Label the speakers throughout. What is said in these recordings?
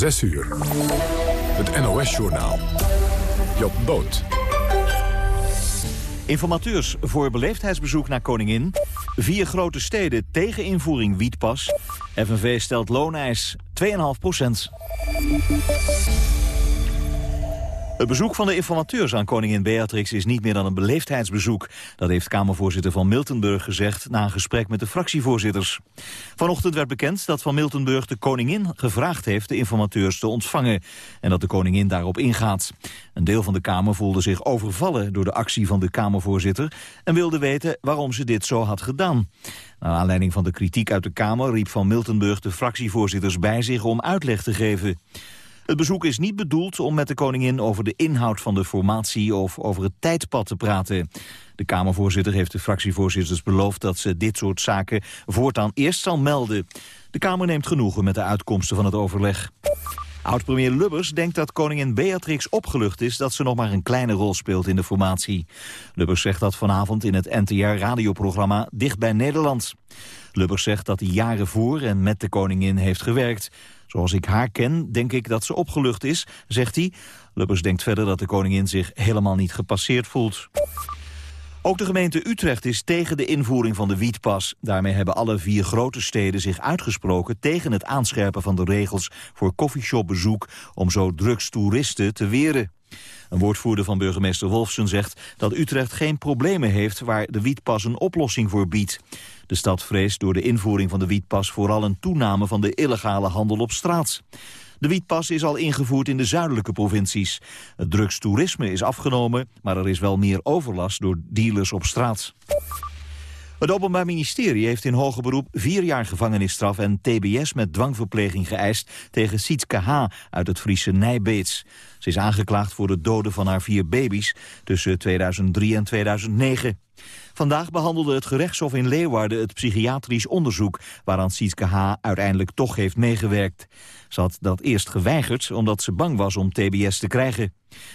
Speaker 1: 6 uur. Het NOS-journaal. Job Boot.
Speaker 2: Informateurs voor beleefdheidsbezoek naar Koningin. Vier grote steden tegen invoering wietpas. FNV stelt looneis 2,5 procent. Het bezoek van de informateurs aan koningin Beatrix is niet meer dan een beleefdheidsbezoek. Dat heeft Kamervoorzitter van Miltenburg gezegd na een gesprek met de fractievoorzitters. Vanochtend werd bekend dat van Miltenburg de koningin gevraagd heeft de informateurs te ontvangen. En dat de koningin daarop ingaat. Een deel van de Kamer voelde zich overvallen door de actie van de Kamervoorzitter... en wilde weten waarom ze dit zo had gedaan. Naar aanleiding van de kritiek uit de Kamer riep van Miltenburg de fractievoorzitters bij zich om uitleg te geven. Het bezoek is niet bedoeld om met de koningin over de inhoud van de formatie of over het tijdpad te praten. De Kamervoorzitter heeft de fractievoorzitters beloofd dat ze dit soort zaken voortaan eerst zal melden. De Kamer neemt genoegen met de uitkomsten van het overleg. Oud-premier Lubbers denkt dat koningin Beatrix opgelucht is dat ze nog maar een kleine rol speelt in de formatie. Lubbers zegt dat vanavond in het NTR-radioprogramma Dicht bij Nederland. Lubbers zegt dat hij jaren voor en met de koningin heeft gewerkt. Zoals ik haar ken, denk ik dat ze opgelucht is, zegt hij. Lubbers denkt verder dat de koningin zich helemaal niet gepasseerd voelt. Ook de gemeente Utrecht is tegen de invoering van de wietpas. Daarmee hebben alle vier grote steden zich uitgesproken tegen het aanscherpen van de regels voor koffieshopbezoek om zo drugstoeristen te weren. Een woordvoerder van burgemeester Wolfsen zegt dat Utrecht geen problemen heeft waar de wietpas een oplossing voor biedt. De stad vreest door de invoering van de wietpas vooral een toename van de illegale handel op straat. De wietpas is al ingevoerd in de zuidelijke provincies. Het drugstoerisme is afgenomen, maar er is wel meer overlast door dealers op straat. Het Openbaar Ministerie heeft in hoger beroep vier jaar gevangenisstraf en tbs met dwangverpleging geëist tegen Sietske H. uit het Friese Nijbeets. Ze is aangeklaagd voor het doden van haar vier baby's tussen 2003 en 2009. Vandaag behandelde het gerechtshof in Leeuwarden het psychiatrisch onderzoek... waaraan Sietske H. uiteindelijk toch heeft meegewerkt. Ze had dat eerst geweigerd omdat ze bang was om tbs te krijgen.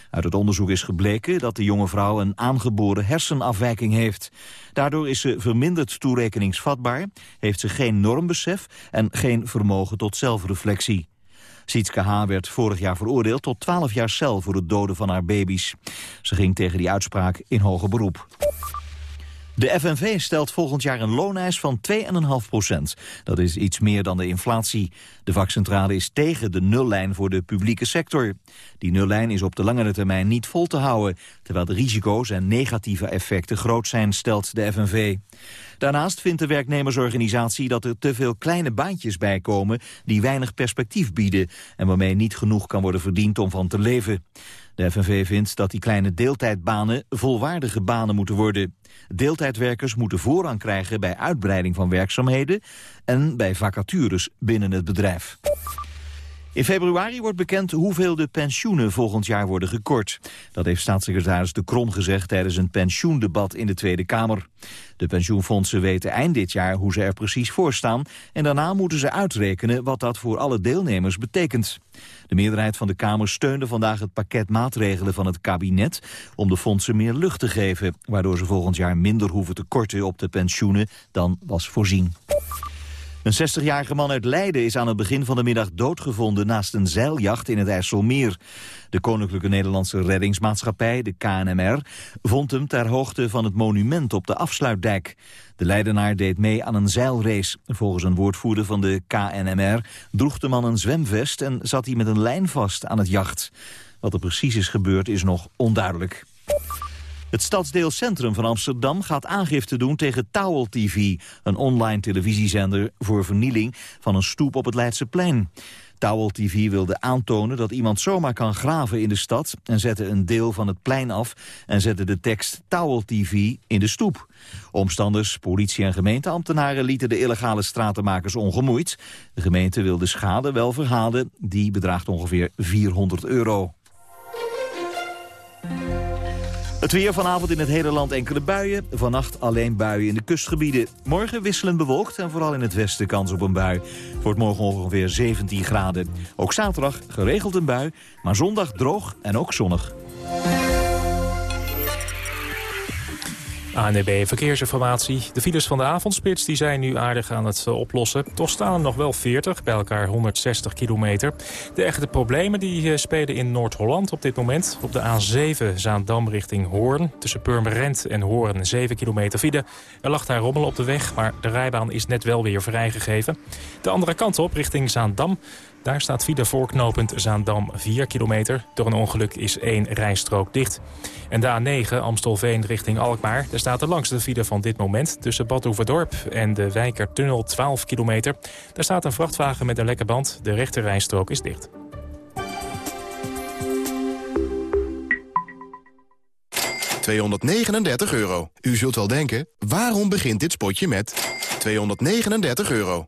Speaker 2: Uit het onderzoek is gebleken dat de jonge vrouw een aangeboren hersenafwijking heeft. Daardoor is ze verminderd toerekeningsvatbaar, heeft ze geen normbesef... en geen vermogen tot zelfreflectie. Sietske H. werd vorig jaar veroordeeld tot 12 jaar cel voor het doden van haar baby's. Ze ging tegen die uitspraak in hoger beroep. De FNV stelt volgend jaar een looneis van 2,5 procent. Dat is iets meer dan de inflatie. De vakcentrale is tegen de nullijn voor de publieke sector. Die nullijn is op de langere termijn niet vol te houden... terwijl de risico's en negatieve effecten groot zijn, stelt de FNV. Daarnaast vindt de werknemersorganisatie dat er te veel kleine baantjes bijkomen... die weinig perspectief bieden en waarmee niet genoeg kan worden verdiend om van te leven. De FNV vindt dat die kleine deeltijdbanen volwaardige banen moeten worden. Deeltijdwerkers moeten voorrang krijgen bij uitbreiding van werkzaamheden... en bij vacatures binnen het bedrijf. In februari wordt bekend hoeveel de pensioenen volgend jaar worden gekort. Dat heeft staatssecretaris De Krom gezegd tijdens een pensioendebat in de Tweede Kamer. De pensioenfondsen weten eind dit jaar hoe ze er precies voor staan... en daarna moeten ze uitrekenen wat dat voor alle deelnemers betekent. De meerderheid van de Kamer steunde vandaag het pakket maatregelen van het kabinet... om de fondsen meer lucht te geven, waardoor ze volgend jaar minder hoeven te korten op de pensioenen dan was voorzien. Een 60-jarige man uit Leiden is aan het begin van de middag doodgevonden naast een zeiljacht in het IJsselmeer. De Koninklijke Nederlandse Reddingsmaatschappij, de KNMR, vond hem ter hoogte van het monument op de afsluitdijk. De Leidenaar deed mee aan een zeilrace. Volgens een woordvoerder van de KNMR droeg de man een zwemvest en zat hij met een lijn vast aan het jacht. Wat er precies is gebeurd is nog onduidelijk. Het stadsdeel Centrum van Amsterdam gaat aangifte doen tegen Towel TV... een online televisiezender voor vernieling van een stoep op het Leidseplein. Towel TV wilde aantonen dat iemand zomaar kan graven in de stad... en zette een deel van het plein af en zette de tekst Towel TV in de stoep. Omstanders, politie en gemeenteambtenaren lieten de illegale stratenmakers ongemoeid. De gemeente wil de schade wel verhalen, die bedraagt ongeveer 400 euro. Het weer vanavond in het hele land enkele buien. Vannacht alleen buien in de kustgebieden. Morgen wisselend bewolkt en vooral in het westen kans op een bui. Het morgen ongeveer 17 graden. Ook zaterdag geregeld een bui, maar zondag droog en ook zonnig.
Speaker 3: ANB Verkeersinformatie. De files van de avondspits die zijn nu aardig aan het eh, oplossen. Toch staan er nog wel 40, bij elkaar 160 kilometer. De echte problemen die eh, spelen in Noord-Holland op dit moment. Op de A7 Zaandam richting Hoorn. Tussen Purmerend en Hoorn 7 kilometer file. Er lag daar rommel op de weg, maar de rijbaan is net wel weer vrijgegeven. De andere kant op, richting Zaandam. Daar staat file voorknopend Zaandam 4 kilometer. Door een ongeluk is één rijstrook dicht. En de A9 Amstelveen richting Alkmaar. Daar staat de langste file van dit moment tussen Bad Oeverdorp en de Wijkertunnel 12 kilometer. Daar staat een vrachtwagen met een lekke band. De rechte rijstrook is dicht.
Speaker 4: ...239 euro. U zult wel denken, waarom begint dit spotje met 239 euro?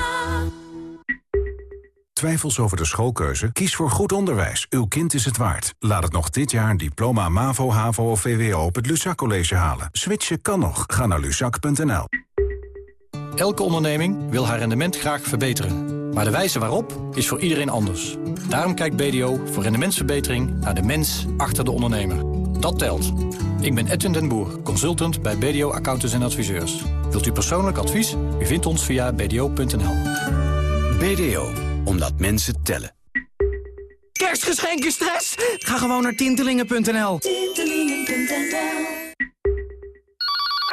Speaker 5: Twijfels over de schoolkeuze? Kies voor goed onderwijs. Uw kind is het waard. Laat het nog dit jaar een diploma MAVO, HAVO of VWO op het Luzak College halen. Switchen kan nog. Ga naar luzak.nl.
Speaker 6: Elke onderneming wil haar rendement graag verbeteren. Maar de wijze waarop is voor iedereen anders. Daarom kijkt BDO voor rendementsverbetering naar de mens achter de ondernemer. Dat telt. Ik ben Edwin den Boer, consultant bij BDO Accountants en Adviseurs. Wilt u persoonlijk advies? U vindt ons via bdo.nl.
Speaker 7: BDO omdat mensen tellen.
Speaker 8: Kerstgeschenken stress? Ga gewoon naar tintelingen.nl.
Speaker 9: Tintelingen.nl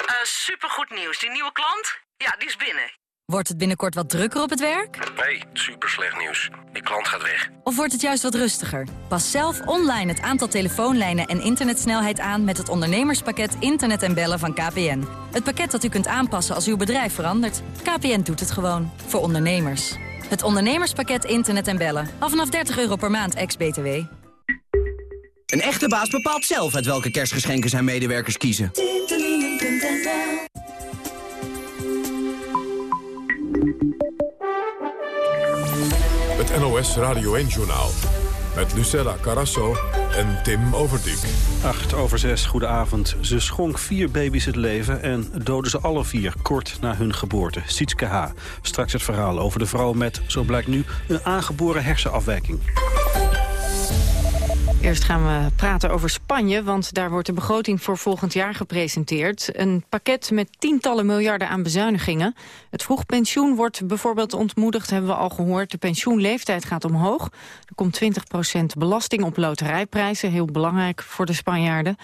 Speaker 9: uh, Supergoed nieuws. Die nieuwe klant? Ja, die is binnen.
Speaker 10: Wordt het binnenkort wat drukker op het werk?
Speaker 11: Nee, super slecht nieuws. Die klant gaat weg.
Speaker 10: Of wordt het juist wat rustiger? Pas zelf online het aantal telefoonlijnen en internetsnelheid aan... met het ondernemerspakket Internet en Bellen van KPN. Het pakket dat u kunt aanpassen als uw bedrijf verandert. KPN doet het gewoon. Voor ondernemers. Het ondernemerspakket internet en bellen. Af vanaf 30 euro per maand, ex-BTW.
Speaker 8: Een echte baas bepaalt zelf uit welke kerstgeschenken zijn medewerkers kiezen.
Speaker 1: Het NOS Radio 1-journaal met Lucella Carasso en Tim Overdijk.
Speaker 12: 8 over 6, goedenavond. Ze schonk vier baby's het leven en doodde ze alle vier kort na hun geboorte. Sietske H. Straks het verhaal over de vrouw met, zo blijkt nu, een aangeboren hersenafwijking.
Speaker 13: Eerst gaan we praten over Spanje, want daar wordt de begroting voor volgend jaar gepresenteerd. Een pakket met tientallen miljarden aan bezuinigingen. Het vroeg pensioen wordt bijvoorbeeld ontmoedigd, hebben we al gehoord. De pensioenleeftijd gaat omhoog. Er komt 20% belasting op loterijprijzen, heel belangrijk voor de Spanjaarden.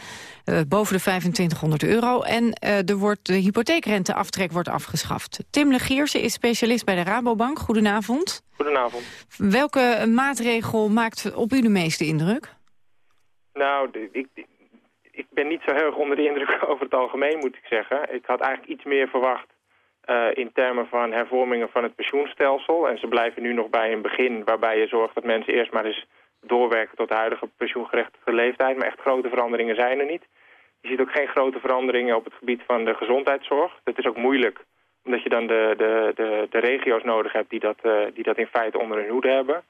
Speaker 13: Uh, boven de 2500 euro. En uh, er wordt, de hypotheekrenteaftrek wordt afgeschaft. Tim Legierse is specialist bij de Rabobank. Goedenavond.
Speaker 14: Goedenavond.
Speaker 13: Welke maatregel maakt op u de meeste indruk?
Speaker 14: Nou, ik, ik ben niet zo heel erg onder de indruk over het algemeen, moet ik zeggen. Ik had eigenlijk iets meer verwacht uh, in termen van hervormingen van het pensioenstelsel. En ze blijven nu nog bij een begin waarbij je zorgt dat mensen eerst maar eens doorwerken tot de huidige pensioengerechtigde leeftijd. Maar echt grote veranderingen zijn er niet. Je ziet ook geen grote veranderingen op het gebied van de gezondheidszorg. Dat is ook moeilijk, omdat je dan de, de, de, de regio's nodig hebt die dat, uh, die dat in feite onder hun hoede hebben.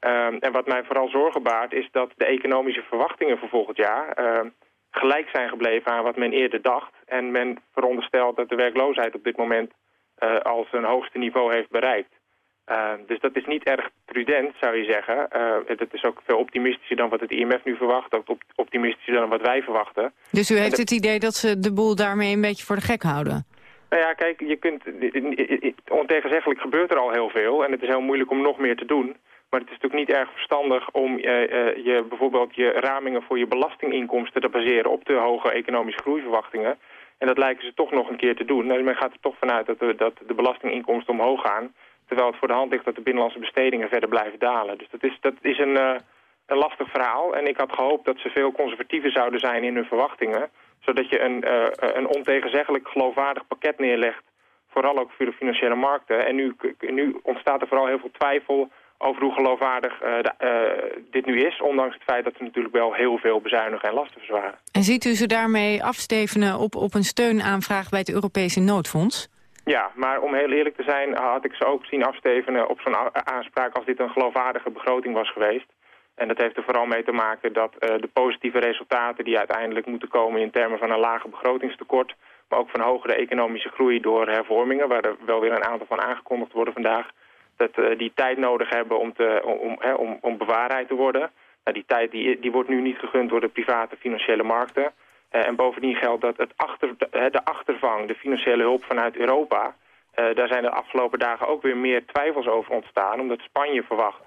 Speaker 14: Um, en wat mij vooral zorgen baart is dat de economische verwachtingen voor volgend jaar uh, gelijk zijn gebleven aan wat men eerder dacht. En men veronderstelt dat de werkloosheid op dit moment uh, al zijn hoogste niveau heeft bereikt. Uh, dus dat is niet erg prudent, zou je zeggen. Uh, het is ook veel optimistischer dan wat het IMF nu verwacht. Ook optimistischer dan wat wij verwachten.
Speaker 13: Dus u heeft het idee dat ze de boel daarmee een beetje voor de gek houden?
Speaker 14: Nou ja, kijk, je kunt, ontegenzeggelijk gebeurt er al heel veel. En het is heel moeilijk om nog meer te doen. Maar het is natuurlijk niet erg verstandig om uh, uh, je, bijvoorbeeld je ramingen voor je belastinginkomsten te baseren op de hoge economische groeiverwachtingen. En dat lijken ze toch nog een keer te doen. Nou, men gaat er toch vanuit dat de, dat de belastinginkomsten omhoog gaan. Terwijl het voor de hand ligt dat de binnenlandse bestedingen verder blijven dalen. Dus dat is, dat is een, uh, een lastig verhaal. En ik had gehoopt dat ze veel conservatiever zouden zijn in hun verwachtingen. Zodat je een, uh, een ontegenzeggelijk geloofwaardig pakket neerlegt. Vooral ook voor de financiële markten. En nu, nu ontstaat er vooral heel veel twijfel over hoe geloofwaardig uh, de, uh, dit nu is. Ondanks het feit dat ze natuurlijk wel heel veel bezuinigen en lasten verzwaren.
Speaker 13: En ziet u ze daarmee afstevenen op, op een steunaanvraag bij het Europese noodfonds?
Speaker 14: Ja, maar om heel eerlijk te zijn had ik ze ook zien afstevenen op zo'n aanspraak als dit een geloofwaardige begroting was geweest. En dat heeft er vooral mee te maken dat uh, de positieve resultaten die uiteindelijk moeten komen in termen van een lage begrotingstekort, maar ook van hogere economische groei door hervormingen, waar er wel weer een aantal van aangekondigd worden vandaag, dat uh, die tijd nodig hebben om, te, om, hè, om, om bewaarheid te worden. Nou, die tijd die, die wordt nu niet gegund door de private financiële markten. Uh, en bovendien geldt dat het achter, de, de achtervang, de financiële hulp vanuit Europa... Uh, daar zijn de afgelopen dagen ook weer meer twijfels over ontstaan... omdat Spanje verwacht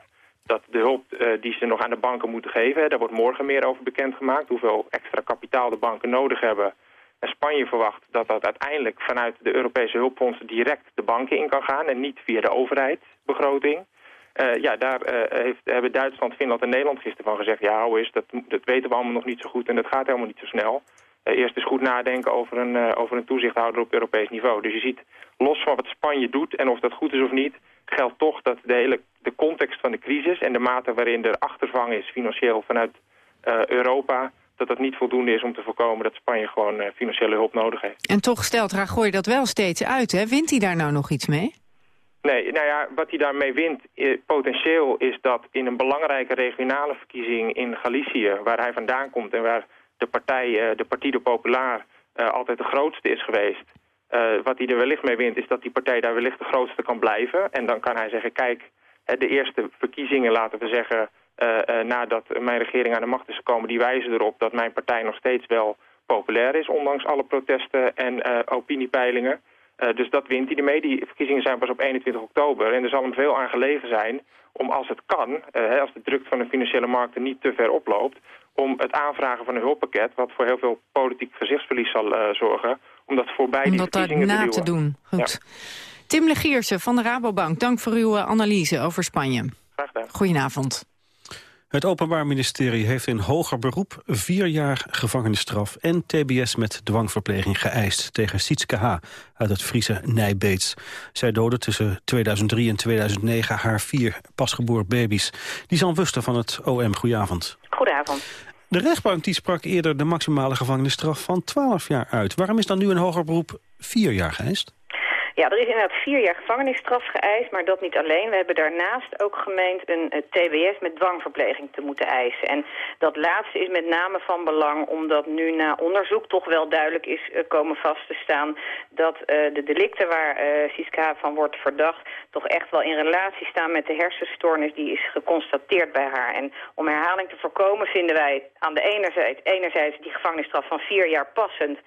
Speaker 14: dat de hulp die ze nog aan de banken moeten geven... Daar wordt morgen meer over bekendgemaakt... hoeveel extra kapitaal de banken nodig hebben... En Spanje verwacht dat dat uiteindelijk vanuit de Europese hulpfondsen direct de banken in kan gaan... en niet via de overheidsbegroting. Uh, ja, daar uh, heeft, hebben Duitsland, Finland en Nederland gisteren van gezegd... ja, hoe is dat, dat weten we allemaal nog niet zo goed en dat gaat helemaal niet zo snel. Uh, eerst eens goed nadenken over een, over een toezichthouder op Europees niveau. Dus je ziet, los van wat Spanje doet en of dat goed is of niet... geldt toch dat de hele de context van de crisis en de mate waarin er achtervang is... financieel vanuit Europa dat dat niet voldoende is om te voorkomen dat Spanje gewoon financiële hulp nodig heeft.
Speaker 13: En toch stelt Rajoy dat wel steeds uit, hè? Wint hij daar nou nog iets mee?
Speaker 14: Nee, nou ja, wat hij daarmee wint eh, potentieel is dat in een belangrijke regionale verkiezing in Galicië, waar hij vandaan komt en waar de partij, eh, de Partido Popular, uh, altijd de grootste is geweest. wat hij er wellicht mee wint is dat die partij daar wellicht de grootste kan blijven. En dan kan hij zeggen, kijk, de eerste verkiezingen, laten we zeggen, nadat mijn regering aan de macht is gekomen, die wijzen erop dat mijn partij nog steeds wel populair is, ondanks alle protesten en opiniepeilingen. Uh, dus dat wint hij ermee. Die verkiezingen zijn pas op 21 oktober. En er zal hem veel aan gelegen zijn om als het kan, uh, als de druk van de financiële markten niet te ver oploopt, om het aanvragen van een hulppakket, wat voor heel veel politiek gezichtsverlies zal uh, zorgen, om dat voorbij
Speaker 13: om
Speaker 14: die verkiezingen
Speaker 13: na
Speaker 14: te,
Speaker 13: te doen. Goed.
Speaker 14: Ja.
Speaker 13: Tim Legiersen van de Rabobank, dank voor uw analyse over Spanje.
Speaker 14: Graag gedaan.
Speaker 13: Goedenavond.
Speaker 12: Het Openbaar Ministerie heeft in hoger beroep vier jaar gevangenisstraf en tbs met dwangverpleging geëist tegen Sietske H. uit het Friese Nijbeets. Zij doodde tussen 2003 en 2009 haar vier pasgeboren baby's. Die Wuster van het OM, goedenavond.
Speaker 15: Goedenavond.
Speaker 12: De rechtbank die sprak eerder de maximale gevangenisstraf van 12 jaar uit. Waarom is dan nu in hoger beroep vier jaar geëist?
Speaker 15: Ja, er is inderdaad vier jaar gevangenisstraf geëist, maar dat niet alleen. We hebben daarnaast ook gemeend een uh, TBS met dwangverpleging te moeten eisen. En dat laatste is met name van belang omdat nu na onderzoek toch wel duidelijk is uh, komen vast te staan dat uh, de delicten waar Siska van wordt verdacht toch echt wel in relatie staan met de hersenstoornis die is geconstateerd bij haar. En om herhaling te voorkomen vinden wij aan de ene enerzijds die gevangenisstraf van vier jaar passend,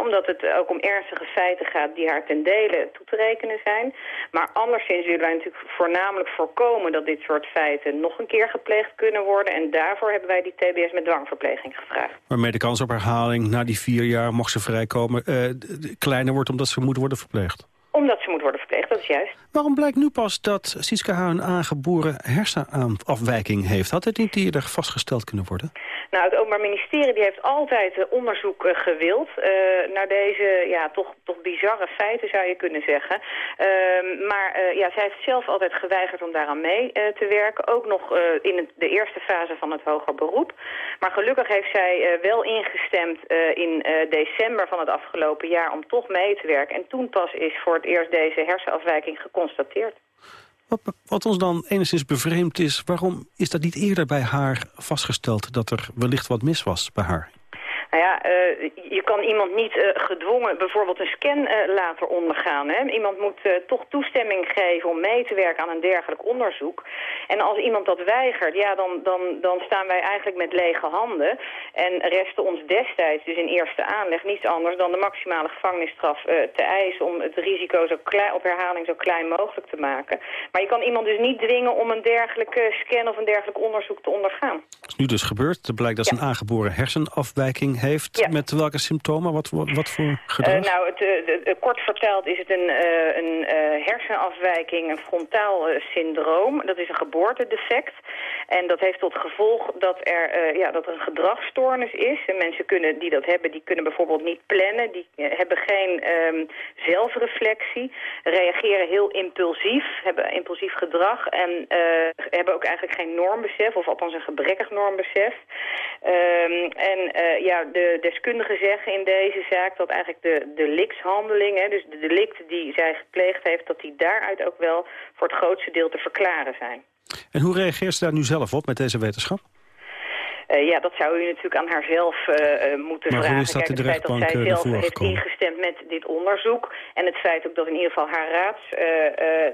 Speaker 15: omdat het ook om ernstige feiten gaat die haar ten dele toe te rekenen zijn. Maar anderszins willen wij natuurlijk voornamelijk voorkomen dat dit soort feiten nog een keer gepleegd kunnen worden. En daarvoor hebben wij die TBS met dwangverpleging gevraagd.
Speaker 12: Waarmee de kans op herhaling na die vier jaar, mocht ze vrijkomen, uh, kleiner wordt omdat ze moet worden verpleegd?
Speaker 15: Omdat ze moet worden verpleegd, dat is juist.
Speaker 12: Waarom blijkt nu pas dat Siska H. een aangeboren hersenafwijking heeft? Had het niet eerder vastgesteld kunnen worden?
Speaker 15: Nou, het Openbaar Ministerie die heeft altijd uh, onderzoek uh, gewild uh, naar deze ja, toch, toch bizarre feiten, zou je kunnen zeggen. Ehm, maar ja, zij heeft zelf altijd geweigerd om daaraan mee te werken. Ook nog in het, de eerste fase van het hoger beroep. Maar gelukkig heeft zij wel ingestemd in december van het afgelopen jaar om toch mee te werken. En toen pas is voor het eerst deze hersenafwijking geconstateerd.
Speaker 12: Wat, ons dan enigszins bevreemd is, waarom is dat niet eerder bij haar vastgesteld dat er wellicht wat mis was bij haar?
Speaker 15: Nou ja, uh, je kan iemand niet uh, gedwongen bijvoorbeeld een scan uh, laten ondergaan. Hè? Iemand moet toch toestemming geven om mee te werken aan een dergelijk onderzoek. En als iemand dat weigert, ja, dan, dan, dan staan wij eigenlijk met lege handen. En restte ons destijds dus in eerste aanleg niets anders dan de maximale gevangenisstraf te eisen... om het risico zo klein, op herhaling zo klein mogelijk te maken. Maar je kan iemand dus niet dwingen om een dergelijke scan of een dergelijk onderzoek te ondergaan.
Speaker 12: is nu dus gebeurd. Er blijkt dat ze een aangeboren hersenafwijking heeft. Met welke symptomen? Wat, wat, wat voor gedrag?
Speaker 15: Uh, nou, het, uh, kort verteld is het een, uh, een hersenafwijking, een frontaal syndroom. Dat is een geboortedefect. En dat heeft tot gevolg dat er, ja, dat er een gedragsstoornis is. En mensen kunnen, die dat hebben, die kunnen bijvoorbeeld niet plannen. Die hebben geen um, zelfreflectie. Reageren heel impulsief, hebben impulsief gedrag. En hebben ook eigenlijk geen normbesef, of althans een gebrekkig normbesef. Um, en uh, ja, de deskundigen zeggen in deze zaak dat eigenlijk de delictshandeling, hè, dus de delicten die zij gepleegd heeft, dat die daaruit ook wel voor het grootste deel te verklaren zijn.
Speaker 12: En hoe reageert ze daar nu zelf op met deze wetenschap?
Speaker 15: Uh, ja, dat zou u natuurlijk aan haar zelf uh, moeten
Speaker 12: maar
Speaker 15: vragen.
Speaker 12: Maar is dat
Speaker 15: Kijk,
Speaker 12: de
Speaker 15: feit dat zij zelf heeft ingestemd met dit onderzoek... en het feit ook dat in ieder geval haar raads,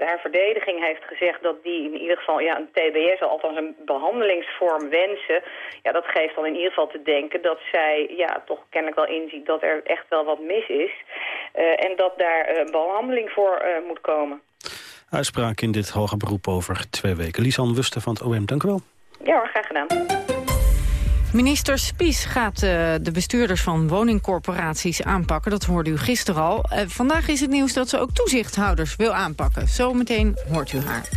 Speaker 15: haar verdediging heeft gezegd... dat die in ieder geval ja, een TBS, althans een behandelingsvorm wensen... ja, dat geeft dan in ieder geval te denken dat zij ja, toch kennelijk wel inziet... dat er echt wel wat mis is en dat daar een behandeling voor moet komen.
Speaker 12: Uitspraak in dit hoge beroep over twee weken. Lisan Wuster van het OM, dank u wel.
Speaker 15: Ja hoor, graag gedaan.
Speaker 13: Minister Spies gaat uh, de bestuurders van woningcorporaties aanpakken. Dat hoorde u gisteren al. Uh, vandaag is het nieuws dat ze ook toezichthouders wil aanpakken. Zometeen hoort u haar.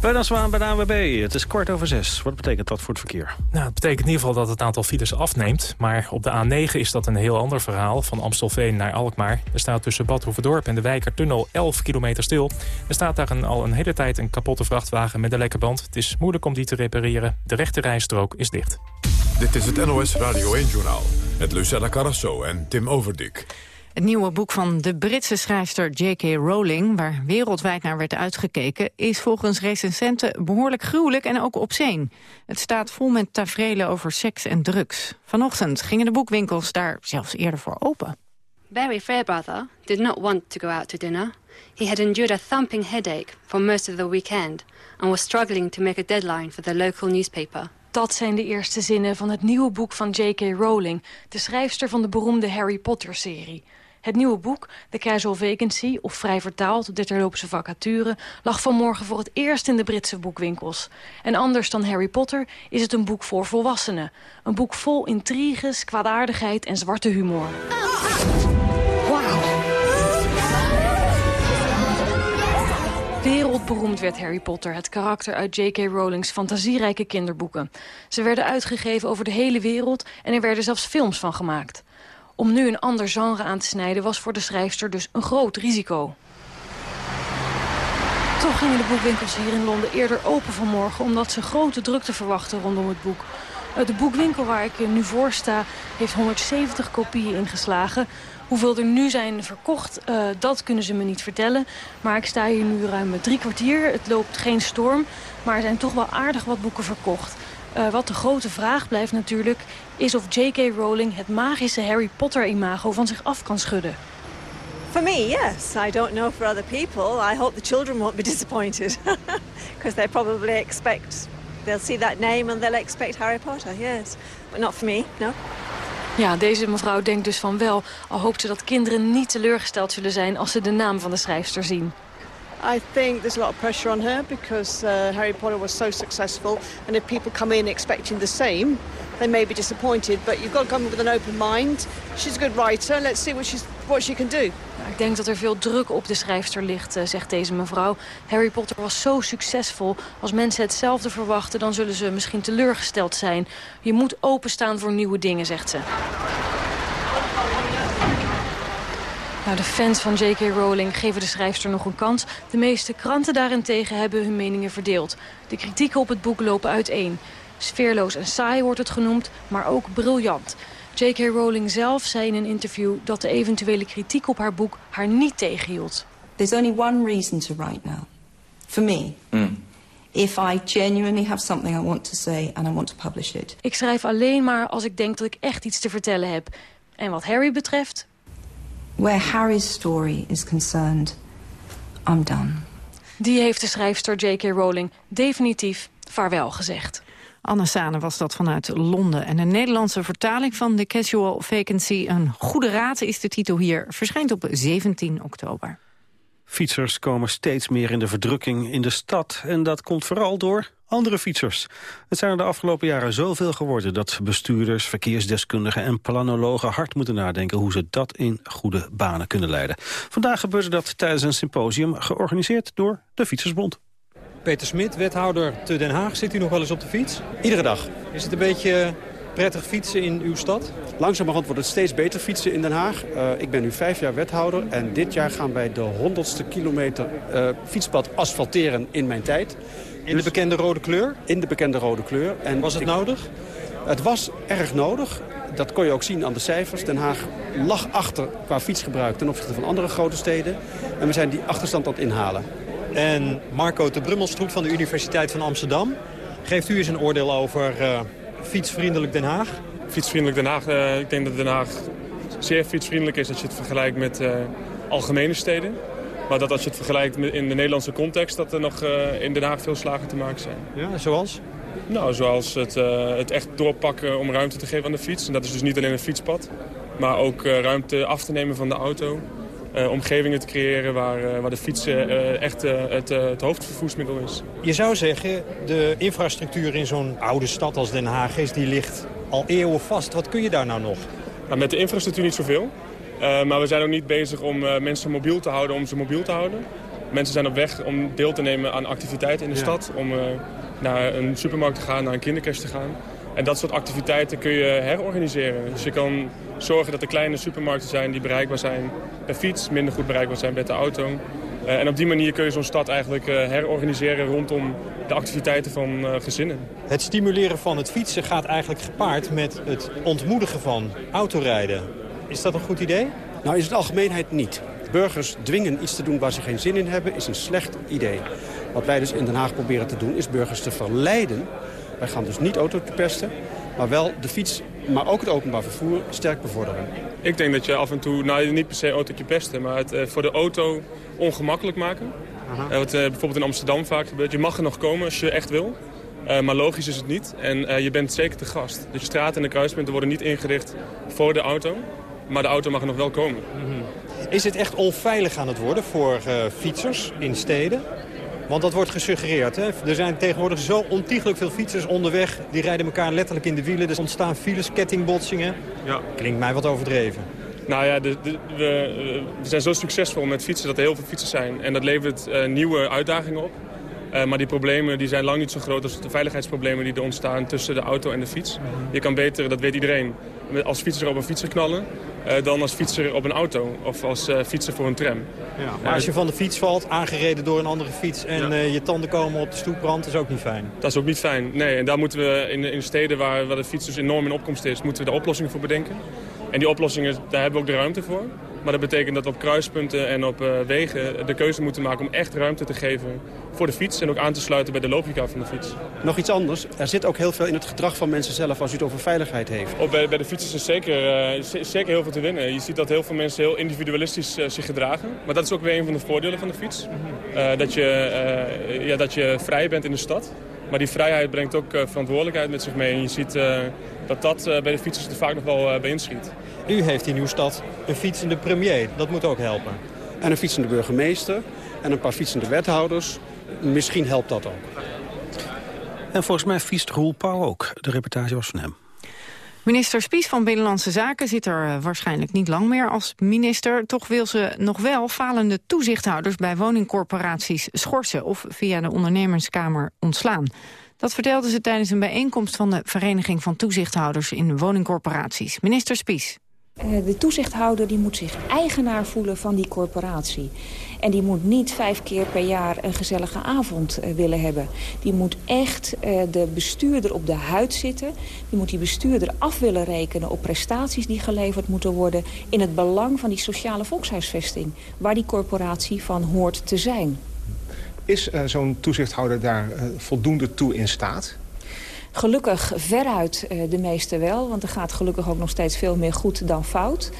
Speaker 12: Wij dan bij de ANWB. Het is kwart over zes. Wat betekent dat voor het verkeer?
Speaker 3: Nou, het betekent in ieder geval dat het aantal files afneemt. Maar op de A9 is dat een heel ander verhaal. Van Amstelveen naar Alkmaar. Er staat tussen Bad Hoeverdorp en de Wijkertunnel 11 kilometer stil. Er staat daar een, al een hele tijd een kapotte vrachtwagen met een lekke band. Het is moeilijk om die te repareren. De rechte rijstrook is dicht.
Speaker 1: Dit is het NOS Radio 1-journaal. Met Lucella Carrasso en Tim Overdik.
Speaker 13: Het nieuwe boek van de Britse schrijfster J.K. Rowling... waar wereldwijd naar werd uitgekeken... is volgens recensenten behoorlijk gruwelijk en ook obscene. Het staat vol met tafereelen over seks en drugs. Vanochtend gingen de boekwinkels daar zelfs eerder voor open.
Speaker 16: Barry Fairbrother did not want to go out to dinner. He had endured a thumping headache for most of the weekend... and was struggling to make a deadline for the local newspaper.
Speaker 17: Dat zijn de eerste zinnen van het nieuwe boek van J.K. Rowling... de schrijfster van de beroemde Harry Potter-serie... Het nieuwe boek, The Casual Vacancy, of vrij vertaald, de terloopse vacature... lag vanmorgen voor het eerst in de Britse boekwinkels. En anders dan Harry Potter is het een boek voor volwassenen. Een boek vol intriges, kwaadaardigheid en zwarte humor. Wereldberoemd werd Harry Potter, het karakter uit J.K. Rowling's fantasierijke kinderboeken. Ze werden uitgegeven over de hele wereld en er werden zelfs films van gemaakt. Om nu een ander genre aan te snijden was voor de schrijfster dus een groot risico. Toch gingen de boekwinkels hier in Londen eerder open vanmorgen... omdat ze grote drukte verwachten rondom het boek. De boekwinkel waar ik nu voor sta heeft 170 kopieën ingeslagen. Hoeveel er nu zijn verkocht, uh, dat kunnen ze me niet vertellen. Maar ik sta hier nu ruim drie kwartier. Het loopt geen storm, maar er zijn toch wel aardig wat boeken verkocht. Uh, wat de grote vraag blijft natuurlijk... is of J.K. Rowling het magische Harry Potter-imago van zich af kan schudden.
Speaker 18: For me, yes. I don't know for other people. I hope the children won't be disappointed. Because they probably expect... They'll see that name and they'll expect Harry Potter, yes. But not for me, no.
Speaker 17: Ja, deze mevrouw denkt dus van wel. Al hoopt ze dat kinderen niet teleurgesteld zullen zijn... als ze de naam van de schrijfster zien.
Speaker 18: I think there's a lot of pressure on her because uh, Harry Potter was so successful. And if people come in expecting the same, they may be disappointed. But you've got to come with an open mind. She's a good writer. Let's see what, she's, what she can do.
Speaker 17: Ik denk dat er veel druk op de schrijfster ligt, uh, zegt deze mevrouw. Harry Potter was zo succesvol. Als mensen hetzelfde verwachten, dan zullen ze misschien teleurgesteld zijn. Je moet openstaan voor nieuwe dingen, zegt ze. Nou, de fans van J.K. Rowling geven de schrijfster nog een kans. De meeste kranten daarentegen hebben hun meningen verdeeld. De kritieken op het boek lopen uiteen. Sfeerloos en saai wordt het genoemd, maar ook briljant. J.K. Rowling zelf zei in een interview dat de eventuele kritiek op haar boek haar niet tegenhield.
Speaker 19: There's only one reason to write now. For me. Mm. If I genuinely have something I want to say and I want to publish it.
Speaker 17: Ik schrijf alleen maar als ik denk dat ik echt iets te vertellen heb. En wat Harry betreft,
Speaker 19: Where Harry's story is concerned, I'm done.
Speaker 17: Die heeft de schrijfster J.K. Rowling definitief vaarwel gezegd.
Speaker 13: Anne Sane was dat vanuit Londen. En een Nederlandse vertaling van The Casual Vacancy... Een goede raad is de titel hier, verschijnt op 17 oktober.
Speaker 12: Fietsers komen steeds meer in de verdrukking in de stad. En dat komt vooral door andere fietsers. Het zijn er de afgelopen jaren zoveel geworden... dat bestuurders, verkeersdeskundigen en planologen hard moeten nadenken... hoe ze dat in goede banen kunnen leiden. Vandaag gebeurde dat tijdens een symposium georganiseerd door de Fietsersbond.
Speaker 20: Peter Smit, wethouder te Den Haag. Zit u nog wel eens op de fiets?
Speaker 21: Iedere dag.
Speaker 20: Is het een beetje prettig fietsen in uw stad?
Speaker 21: Langzamerhand wordt het steeds beter fietsen in Den Haag. Uh, ik ben nu vijf jaar wethouder en dit jaar gaan wij de honderdste kilometer uh, fietspad asfalteren in mijn tijd.
Speaker 20: In dus de bekende rode kleur?
Speaker 21: In de bekende rode kleur.
Speaker 20: En was het ik, nodig?
Speaker 21: Het was erg nodig. Dat kon je ook zien aan de cijfers. Den Haag lag achter qua fietsgebruik ten opzichte van andere grote steden. En we zijn die achterstand aan het inhalen.
Speaker 20: En Marco de Brummelstroet van de Universiteit van Amsterdam. Geeft u eens een oordeel over uh, fietsvriendelijk Den Haag?
Speaker 22: Fietsvriendelijk Den Haag, uh, ik denk dat Den Haag zeer fietsvriendelijk is als je het vergelijkt met uh, algemene steden. Maar dat als je het vergelijkt met in de Nederlandse context... dat er nog uh, in Den Haag veel slagen te maken zijn.
Speaker 20: Ja, zoals?
Speaker 22: Nou, zoals het, het echt doorpakken om ruimte te geven aan de fiets. En dat is dus niet alleen een fietspad. Maar ook ruimte af te nemen van de auto. omgevingen te creëren waar, waar de fiets echt het, het hoofdvervoersmiddel is.
Speaker 20: Je zou zeggen, de infrastructuur in zo'n oude stad als Den Haag is... die ligt al eeuwen vast. Wat kun je daar nou nog?
Speaker 22: Nou, met de infrastructuur niet zoveel. Uh, maar we zijn ook niet bezig om uh, mensen mobiel te houden om ze mobiel te houden. Mensen zijn op weg om deel te nemen aan activiteiten in de ja. stad. Om uh, naar een supermarkt te gaan, naar een kinderkerst te gaan. En dat soort activiteiten kun je herorganiseren. Dus je kan zorgen dat er kleine supermarkten zijn die bereikbaar zijn per fiets. Minder goed bereikbaar zijn met de auto. En op die manier kun je zo'n stad eigenlijk herorganiseren rondom de activiteiten van gezinnen.
Speaker 20: Het stimuleren van het fietsen gaat eigenlijk gepaard met het ontmoedigen van autorijden. Is dat een goed idee?
Speaker 21: Nou, is het algemeenheid niet. Burgers dwingen iets te doen waar ze geen zin in hebben, is een slecht idee. Wat wij dus in Den Haag proberen te doen, is burgers te verleiden. Wij gaan dus niet auto te pesten, maar wel de fiets, maar ook het openbaar vervoer sterk bevorderen.
Speaker 22: Ik denk dat je af en toe, nou niet per se autootje pesten, maar het uh, voor de auto ongemakkelijk maken. Uh, wat uh, bijvoorbeeld in Amsterdam vaak gebeurt. Je mag er nog komen als je echt wil. Uh, maar logisch is het niet. En uh, je bent zeker te gast. Dus de straten en de kruispunten worden niet ingericht voor de auto. Maar de auto mag er nog wel komen.
Speaker 20: Mm -hmm. Is het echt onveilig aan het worden voor uh, fietsers in steden? Want dat wordt gesuggereerd. Hè? Er zijn tegenwoordig zo ontiegelijk veel fietsers onderweg. Die rijden elkaar letterlijk in de wielen. Er ontstaan files, kettingbotsingen. Ja. Klinkt mij wat overdreven.
Speaker 22: Nou ja, de, de, we, we, zijn zo succesvol met fietsen dat er heel veel fietsers zijn. En dat levert uh, nieuwe uitdagingen op. Uh, maar die problemen die zijn lang niet zo groot als de veiligheidsproblemen die er ontstaan tussen de auto en de fiets. Je kan beter, dat weet iedereen, als fietser op een fietser knallen dan als fietser op een auto of als uh, fietser voor een tram.
Speaker 20: Ja, maar als je van de fiets valt, aangereden door een andere fiets en ja. je tanden komen op de stoeprand, is ook niet fijn.
Speaker 22: Dat is ook niet fijn. Nee, en daar moeten we in, in steden waar, waar de fiets dus enorm in opkomst is, moeten we de oplossingen voor bedenken. En die oplossingen, daar hebben we ook de ruimte voor. Maar dat betekent dat we op kruispunten en op uh, wegen de keuze moeten maken om echt ruimte te geven voor de fiets. En ook aan te sluiten bij de logica van de fiets.
Speaker 21: Nog iets anders. Er zit ook heel veel in het gedrag van mensen zelf als u het over veiligheid heeft.
Speaker 22: Op, bij, bij de fietsers is zeker, uh, zeker heel veel te winnen. Je ziet dat heel veel mensen heel individualistisch uh, zich gedragen. Maar dat is ook weer een van de voordelen van de fiets. Uh, dat, je, ja, dat je vrij bent in de stad. Maar die vrijheid brengt ook verantwoordelijkheid met zich mee. En je ziet dat dat bij de fietsers er vaak nog wel bij inschiet.
Speaker 20: U heeft in uw stad een fietsende premier. Dat moet ook helpen.
Speaker 21: En een fietsende burgemeester. En een paar fietsende wethouders. Misschien helpt dat ook.
Speaker 12: En volgens mij fietst Roel Pauw ook. De reportage was van hem.
Speaker 13: Minister Spies van Binnenlandse Zaken zit er waarschijnlijk niet lang meer als minister. Toch wil ze nog wel falende toezichthouders bij woningcorporaties schorsen... of via de ondernemerskamer ontslaan. Dat vertelde ze tijdens een bijeenkomst van de Vereniging van Toezichthouders in woningcorporaties. Minister Spies.
Speaker 23: De toezichthouder die moet zich eigenaar voelen van die corporatie. En die moet niet vijf keer per jaar een gezellige avond uh, willen hebben. Die moet echt uh, de bestuurder op de huid zitten. Die moet die bestuurder af willen rekenen op prestaties die geleverd moeten worden... in het belang van die sociale volkshuisvesting... waar die corporatie van hoort te zijn.
Speaker 24: Is zo'n toezichthouder daar voldoende toe in staat?
Speaker 23: Gelukkig veruit de meeste wel, want er gaat gelukkig ook nog steeds veel meer goed dan fout.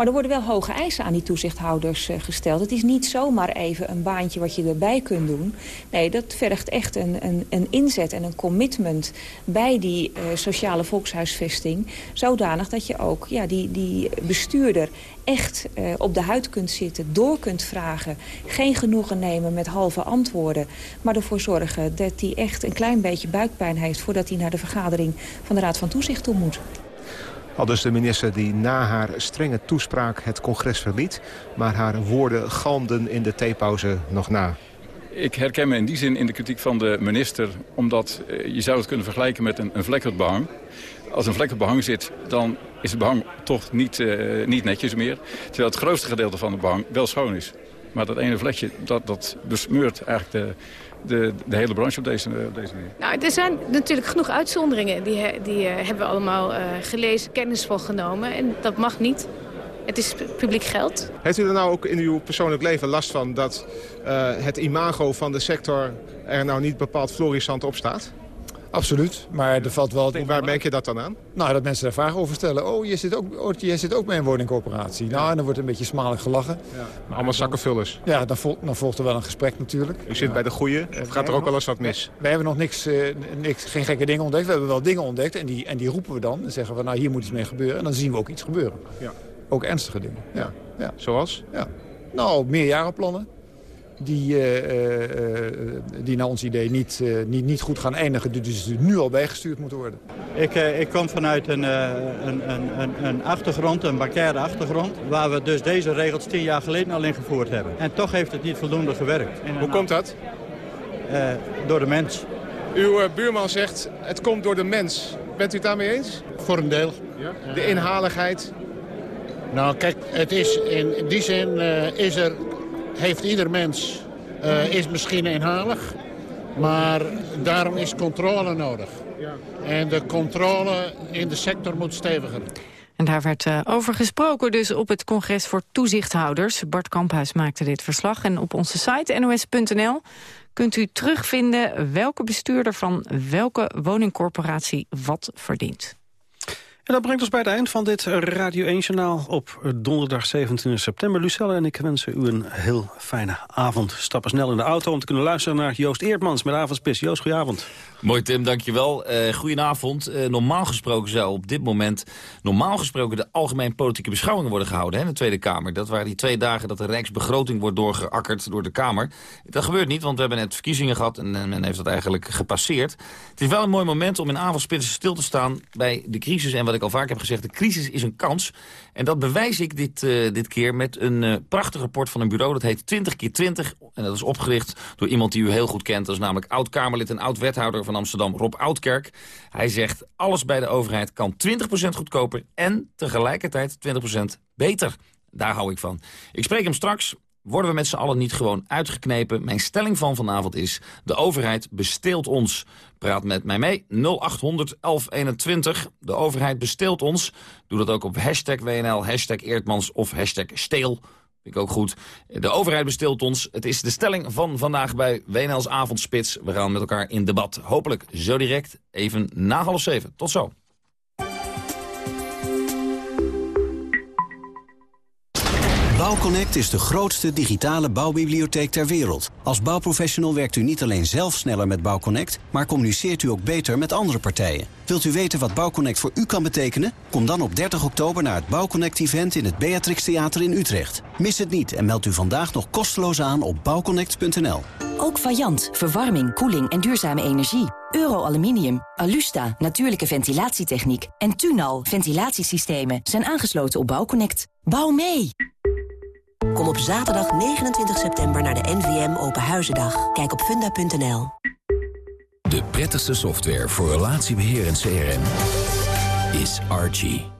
Speaker 23: Maar er worden wel hoge eisen aan die toezichthouders uh, gesteld. Het is niet zomaar even een baantje wat je erbij kunt doen. Nee, dat vergt echt een, een, een inzet en een commitment bij die uh, sociale volkshuisvesting. Zodanig dat je ook ja, die, die bestuurder echt uh, op de huid kunt zitten, door kunt vragen. Geen genoegen nemen met halve antwoorden. Maar ervoor zorgen dat hij echt een klein beetje buikpijn heeft... voordat hij naar de vergadering van de Raad van Toezicht toe moet.
Speaker 24: Al dus de minister die na haar strenge toespraak het congres verliet. Maar haar woorden galmden in de theepauze nog na.
Speaker 25: Ik herken me in die zin in de kritiek van de minister... omdat je zou het kunnen vergelijken met een, een vlek op behang. Als een vlek behang zit, dan is het behang toch niet, uh, niet netjes meer. Terwijl het grootste gedeelte van het behang wel schoon is. Maar dat ene vlekje, dat, dat besmeurt eigenlijk de, de, de hele branche op deze, op deze manier.
Speaker 26: Nou, er zijn natuurlijk genoeg uitzonderingen. Die, die uh, hebben we allemaal uh, gelezen, kennis van genomen. En dat mag niet. Het is publiek geld.
Speaker 24: Heeft u er nou ook in uw persoonlijk leven last van... dat uh, het imago van de sector er nou niet bepaald florissant op staat?
Speaker 27: Absoluut, maar er valt wel...
Speaker 24: Waar merk je dat dan aan?
Speaker 27: Nou, dat mensen daar vragen over stellen. Oh, je zit ook, oh, je zit ook bij een woningcorporatie. Nou, en dan wordt een beetje smalig gelachen.
Speaker 24: Ja. Maar allemaal zakkenvullers.
Speaker 27: Ja, dan, vol, dan, volgt er wel een gesprek natuurlijk.
Speaker 24: U zit
Speaker 27: ja.
Speaker 24: bij de goeie, of gaat er ook wel eens wat mis?
Speaker 27: Wij hebben nog niks, uh, niks, geen gekke dingen ontdekt. We hebben wel dingen ontdekt en die, en die roepen we dan. En zeggen we, nou, hier moet iets mee gebeuren. En dan zien we ook iets gebeuren.
Speaker 24: Ja.
Speaker 27: Ook ernstige dingen.
Speaker 24: Ja. Ja. Zoals?
Speaker 27: Ja. Nou, meerjarenplannen die, uh, uh, die naar ons idee niet, uh, niet, niet goed gaan eindigen. Dus nu al bijgestuurd moeten worden.
Speaker 20: Ik, ik kom vanuit een, een, een, een achtergrond, een bankaire achtergrond... waar we dus deze regels tien jaar geleden al ingevoerd hebben. En toch heeft het niet voldoende gewerkt.
Speaker 24: Hoe komt dat?
Speaker 20: door de mens.
Speaker 24: Uw buurman zegt, het komt door de mens. Bent u het daarmee eens?
Speaker 20: Voor een deel.
Speaker 24: Ja? De inhaligheid?
Speaker 20: Nou, kijk, het is in die zin is er heeft ieder mens, uh, is misschien inhalig. Maar daarom is controle nodig. En de controle in de sector moet steviger.
Speaker 13: En daar werd uh, over gesproken dus op het congres voor toezichthouders. Bart Kamphuis maakte dit verslag. En op onze site nos.nl kunt u terugvinden welke bestuurder van welke woningcorporatie wat verdient.
Speaker 12: Dat brengt ons bij het eind van dit Radio 1-journaal op donderdag 27 september. Lucelle en ik wensen u een heel fijne avond. Stappen snel in de auto om te kunnen luisteren naar Joost Eertmans met Avondspits. Joost, goedenavond.
Speaker 28: Mooi Tim, dankjewel. Uh, goedenavond. Uh, normaal gesproken zou op dit moment... normaal gesproken de algemeen politieke beschouwingen worden gehouden hè, in de Tweede Kamer. Dat waren die twee dagen dat de Rijksbegroting wordt doorgeakkerd door de Kamer. Dat gebeurt niet, want we hebben net verkiezingen gehad... en men heeft dat eigenlijk gepasseerd. Het is wel een mooi moment om in avondspits stil te staan bij de crisis. En wat ik al vaak heb gezegd, de crisis is een kans. En dat bewijs ik dit, uh, dit keer met een prachtig rapport van een bureau. Dat heet 20 keer 20 En dat is opgericht door iemand die u heel goed kent. Dat is namelijk oud-Kamerlid en oud-wethouder van Amsterdam, Rob Oudkerk. Hij zegt, alles bij de overheid kan 20% goedkoper en tegelijkertijd 20% beter. Daar hou ik van. Ik spreek hem straks. Worden we met z'n allen niet gewoon uitgeknepen? Mijn stelling van vanavond is... de overheid besteelt ons. Praat met mij mee. 0800 1121. De overheid besteelt ons. Doe dat ook op hashtag WNL, hashtag Eertmans of hashtag Steel. Ik ook goed. De overheid besteelt ons. Het is de stelling van vandaag bij WNL's Avondspits. We gaan met elkaar in debat. Hopelijk zo direct even na half zeven. Tot zo.
Speaker 29: Bouwconnect is de grootste digitale bouwbibliotheek ter wereld. Als bouwprofessional werkt u niet alleen zelf sneller met Bouwconnect... maar communiceert u ook beter met andere partijen. Wilt u weten wat Bouwconnect voor u kan betekenen? Kom dan op 30 oktober naar het Bouwconnect-event in het Beatrix Theater in Utrecht. Mis het niet en meld u vandaag nog kosteloos aan op bouwconnect.nl.
Speaker 30: Ook Vaillant, verwarming, koeling en duurzame energie. Euro Aluminium, Alusta, natuurlijke ventilatietechniek... en Tunal, ventilatiesystemen zijn aangesloten op Bouwconnect. Bouw mee!
Speaker 31: Kom op zaterdag 29 september naar de NVM Open Huizendag. Kijk op funda.nl.
Speaker 32: De prettigste software voor relatiebeheer en CRM is Archie.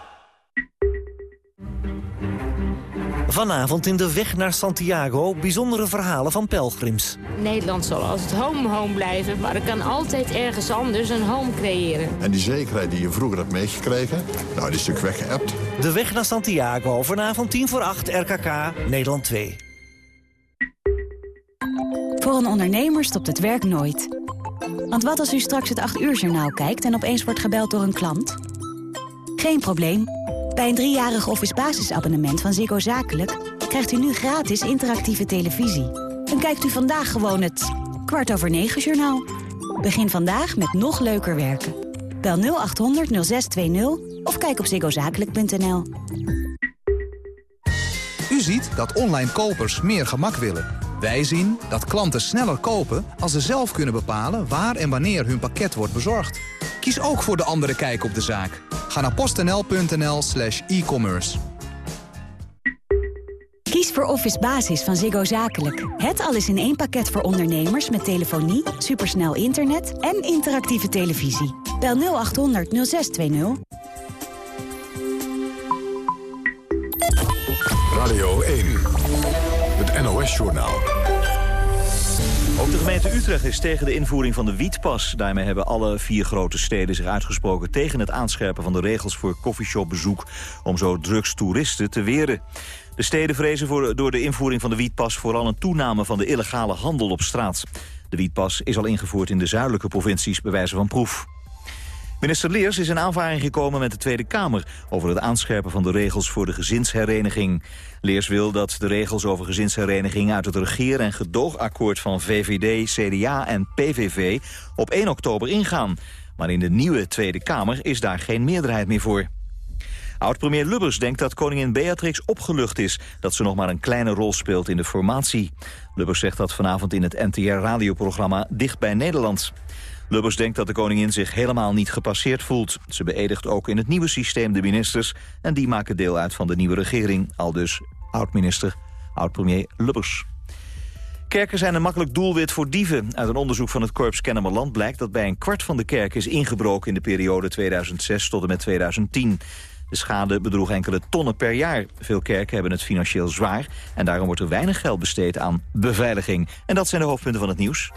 Speaker 33: Vanavond in de weg naar Santiago bijzondere verhalen van pelgrims.
Speaker 26: Nederland zal altijd home home blijven, maar er kan altijd ergens anders een home creëren.
Speaker 34: En die zekerheid die je vroeger hebt meegekregen, nou die is natuurlijk weggeëpt.
Speaker 33: De weg naar Santiago, vanavond 10 voor 8, RKK, Nederland 2.
Speaker 35: Voor een ondernemer stopt het werk nooit. Want wat als u straks het 8 uur journaal kijkt en opeens wordt gebeld door een klant? Geen probleem. Bij een driejarig office basisabonnement van Ziggo Zakelijk... krijgt u nu gratis interactieve televisie. En kijkt u vandaag gewoon het kwart over negen journaal. Begin vandaag met nog leuker werken. Bel 0800 0620 of kijk op ziggozakelijk.nl.
Speaker 36: U ziet dat online kopers meer gemak willen. Wij zien dat klanten sneller kopen als ze zelf kunnen bepalen... waar en wanneer hun pakket wordt bezorgd. Kies ook voor de andere kijk op de zaak. Ga naar postnl.nl slash e-commerce.
Speaker 35: Kies voor Office Basis van Ziggo Zakelijk. Het alles in één pakket voor ondernemers met telefonie, supersnel internet en interactieve televisie. Bel 0800 0620.
Speaker 1: Radio 1, het NOS-journaal.
Speaker 2: Ook de gemeente Utrecht is tegen de invoering van de wietpas. Daarmee hebben alle vier grote steden zich uitgesproken... tegen het aanscherpen van de regels voor coffeeshopbezoek... om zo drugstoeristen te weren. De steden vrezen voor, door de invoering van de wietpas... vooral een toename van de illegale handel op straat. De wietpas is al ingevoerd in de zuidelijke provincies... bij wijze van proef. Minister Leers is in aanvaring gekomen met de Tweede Kamer... over het aanscherpen van de regels voor de gezinshereniging. Leers wil dat de regels over gezinshereniging... uit het regeer- en gedoogakkoord van VVD, CDA en PVV... op 1 oktober ingaan. Maar in de nieuwe Tweede Kamer is daar geen meerderheid meer voor. Oud-premier Lubbers denkt dat koningin Beatrix opgelucht is... dat ze nog maar een kleine rol speelt in de formatie. Lubbers zegt dat vanavond in het NTR-radioprogramma Dicht bij Nederland. Lubbers denkt dat de koningin zich helemaal niet gepasseerd voelt. Ze beëdigt ook in het nieuwe systeem de ministers... en die maken deel uit van de nieuwe regering. Al dus oud-minister, oud-premier Lubbers. Kerken zijn een makkelijk doelwit voor dieven. Uit een onderzoek van het Korps Kennemerland blijkt dat bij een kwart van de kerken is ingebroken in de periode 2006 tot en met 2010. De schade bedroeg enkele tonnen per jaar. Veel kerken hebben het financieel zwaar en daarom wordt er weinig geld besteed aan beveiliging. En dat zijn de hoofdpunten van het nieuws.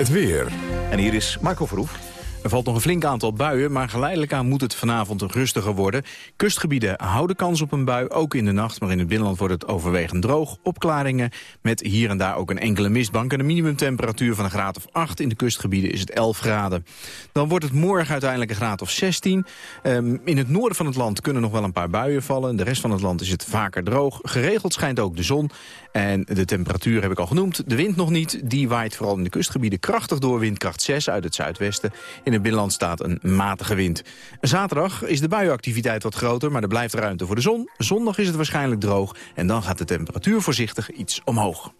Speaker 1: Het weer.
Speaker 2: En hier is Marco Verhoef.
Speaker 29: Er valt nog een flink aantal buien, maar geleidelijk aan moet het vanavond rustiger worden. Kustgebieden houden kans op een bui, ook in de nacht. Maar in het binnenland wordt het overwegend droog. Opklaringen met hier en daar ook een enkele mistbank. En een minimumtemperatuur van een graad of 8. In de kustgebieden is het 11 graden. Dan wordt het morgen uiteindelijk een graad of 16. Um, in het noorden van het land kunnen nog wel een paar buien vallen. De rest van het land is het vaker droog. Geregeld schijnt ook de zon. En de temperatuur heb ik al genoemd. De wind nog niet. Die waait vooral in de kustgebieden krachtig door windkracht 6 uit het zuidwesten. Het binnenland staat een matige wind. Zaterdag is de buienactiviteit wat groter, maar er blijft ruimte voor de zon. Zondag is het waarschijnlijk droog en dan gaat de temperatuur voorzichtig iets omhoog.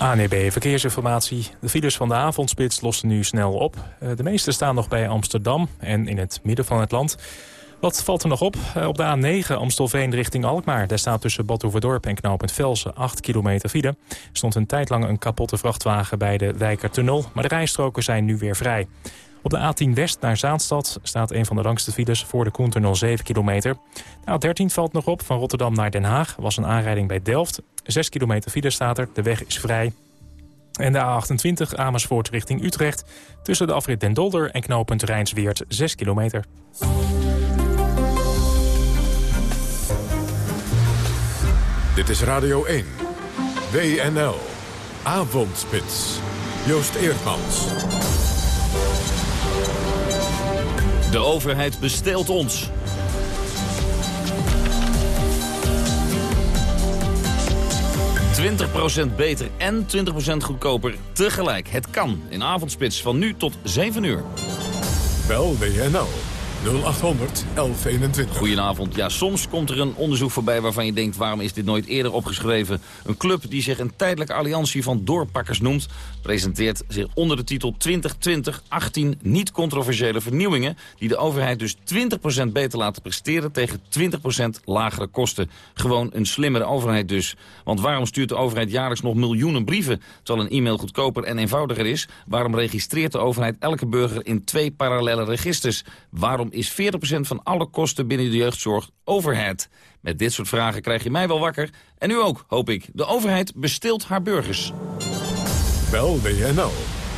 Speaker 3: ANEB Verkeersinformatie. De files van de avondspits lossen nu snel op. Eh, de meeste staan nog bij Amsterdam en in het midden van het land. Wat valt er nog op? Eh, op de A9 Amstelveen richting Alkmaar. Daar staat tussen Bad Oeverdorp en Knoopend Velsen 8 kilometer file. Stond een tijd lang een kapotte vrachtwagen bij de Wijkertunnel. Maar de rijstroken zijn nu weer vrij. Op de A10 West naar Zaanstad staat een van de langste files voor de Koentunnel 7 kilometer. De A13 valt nog op, van Rotterdam naar Den Haag was een aanrijding bij Delft. 6 kilometer file staat er, de weg is vrij. En de A28 Amersfoort richting Utrecht tussen de afrit Den Dolder en knooppunt Rijnsweert 6 kilometer.
Speaker 1: Is Radio 1. WNL. Avondspits. Joost Eerdmans.
Speaker 28: De overheid besteelt ons. ...20% beter en 20% goedkoper tegelijk. Het kan in avondspits van nu tot 7 uur.
Speaker 1: Bel WNL 0800 1121.
Speaker 28: Goedenavond. Ja, soms komt er een onderzoek voorbij waarvan je denkt... waarom is dit nooit eerder opgeschreven? Een club die zich een tijdelijke alliantie van doorpakkers noemt... presenteert zich onder de titel 2020 18 niet-controversiële vernieuwingen... die de overheid dus 20% beter laten presteren... tegen 20% lagere kosten. Gewoon een slimmere overheid dus. Want waarom stuurt de overheid jaarlijks nog miljoenen brieven... terwijl een e-mail goedkoper en eenvoudiger is? Waarom registreert de overheid elke burger in twee parallele registers? Waarom Is 40% van alle kosten binnen de jeugdzorg overhead? Met dit soort vragen krijg je mij wel wakker. En u ook, hoop ik. De overheid bestilt haar burgers.
Speaker 1: Bel WNL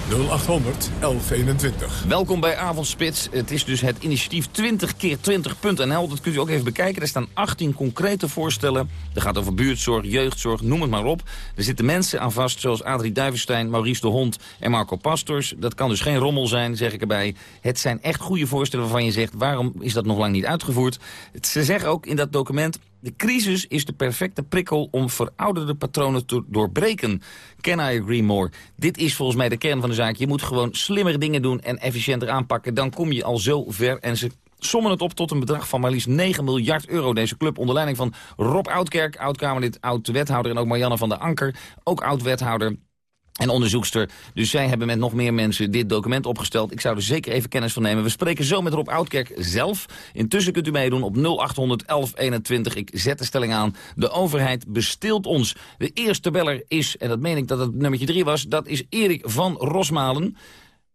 Speaker 1: 0800 1121.
Speaker 28: Welkom bij Avondspits. Het is dus het initiatief 20 keer 20.nl. Dat kunt u ook even bekijken. Er staan 18 concrete voorstellen. Dat gaat over buurtzorg, jeugdzorg, noem het maar op. Er zitten mensen aan vast zoals Adrie Duivenstein, Maurice de Hond en Marco Pastors. Dat kan dus geen rommel zijn, zeg ik erbij. Het zijn echt goede voorstellen waarvan je zegt... waarom is dat nog lang niet uitgevoerd? Ze zeggen ook in dat document... De crisis is de perfecte prikkel om verouderde patronen te doorbreken. Can I agree more? Dit is volgens mij de kern van de zaak. Je moet gewoon slimmer dingen doen en efficiënter aanpakken. Dan kom je al zo ver. En ze sommen het op tot een bedrag van maar liefst 9 miljard euro. Deze club onder leiding van Rob Oudkerk, oud-Kamerlid, oud-wethouder... en ook Marianne van der Anker, ook oud-wethouder en onderzoekster. Dus zij hebben met nog meer mensen dit document opgesteld. Ik zou er zeker even kennis van nemen. We spreken zo met Rob Oudkerk zelf. Intussen kunt u meedoen op 0800 1121. Ik zet de stelling aan. De overheid besteelt ons. De eerste beller is, en dat meen ik dat het nummertje 3 was... dat is Erik van Rosmalen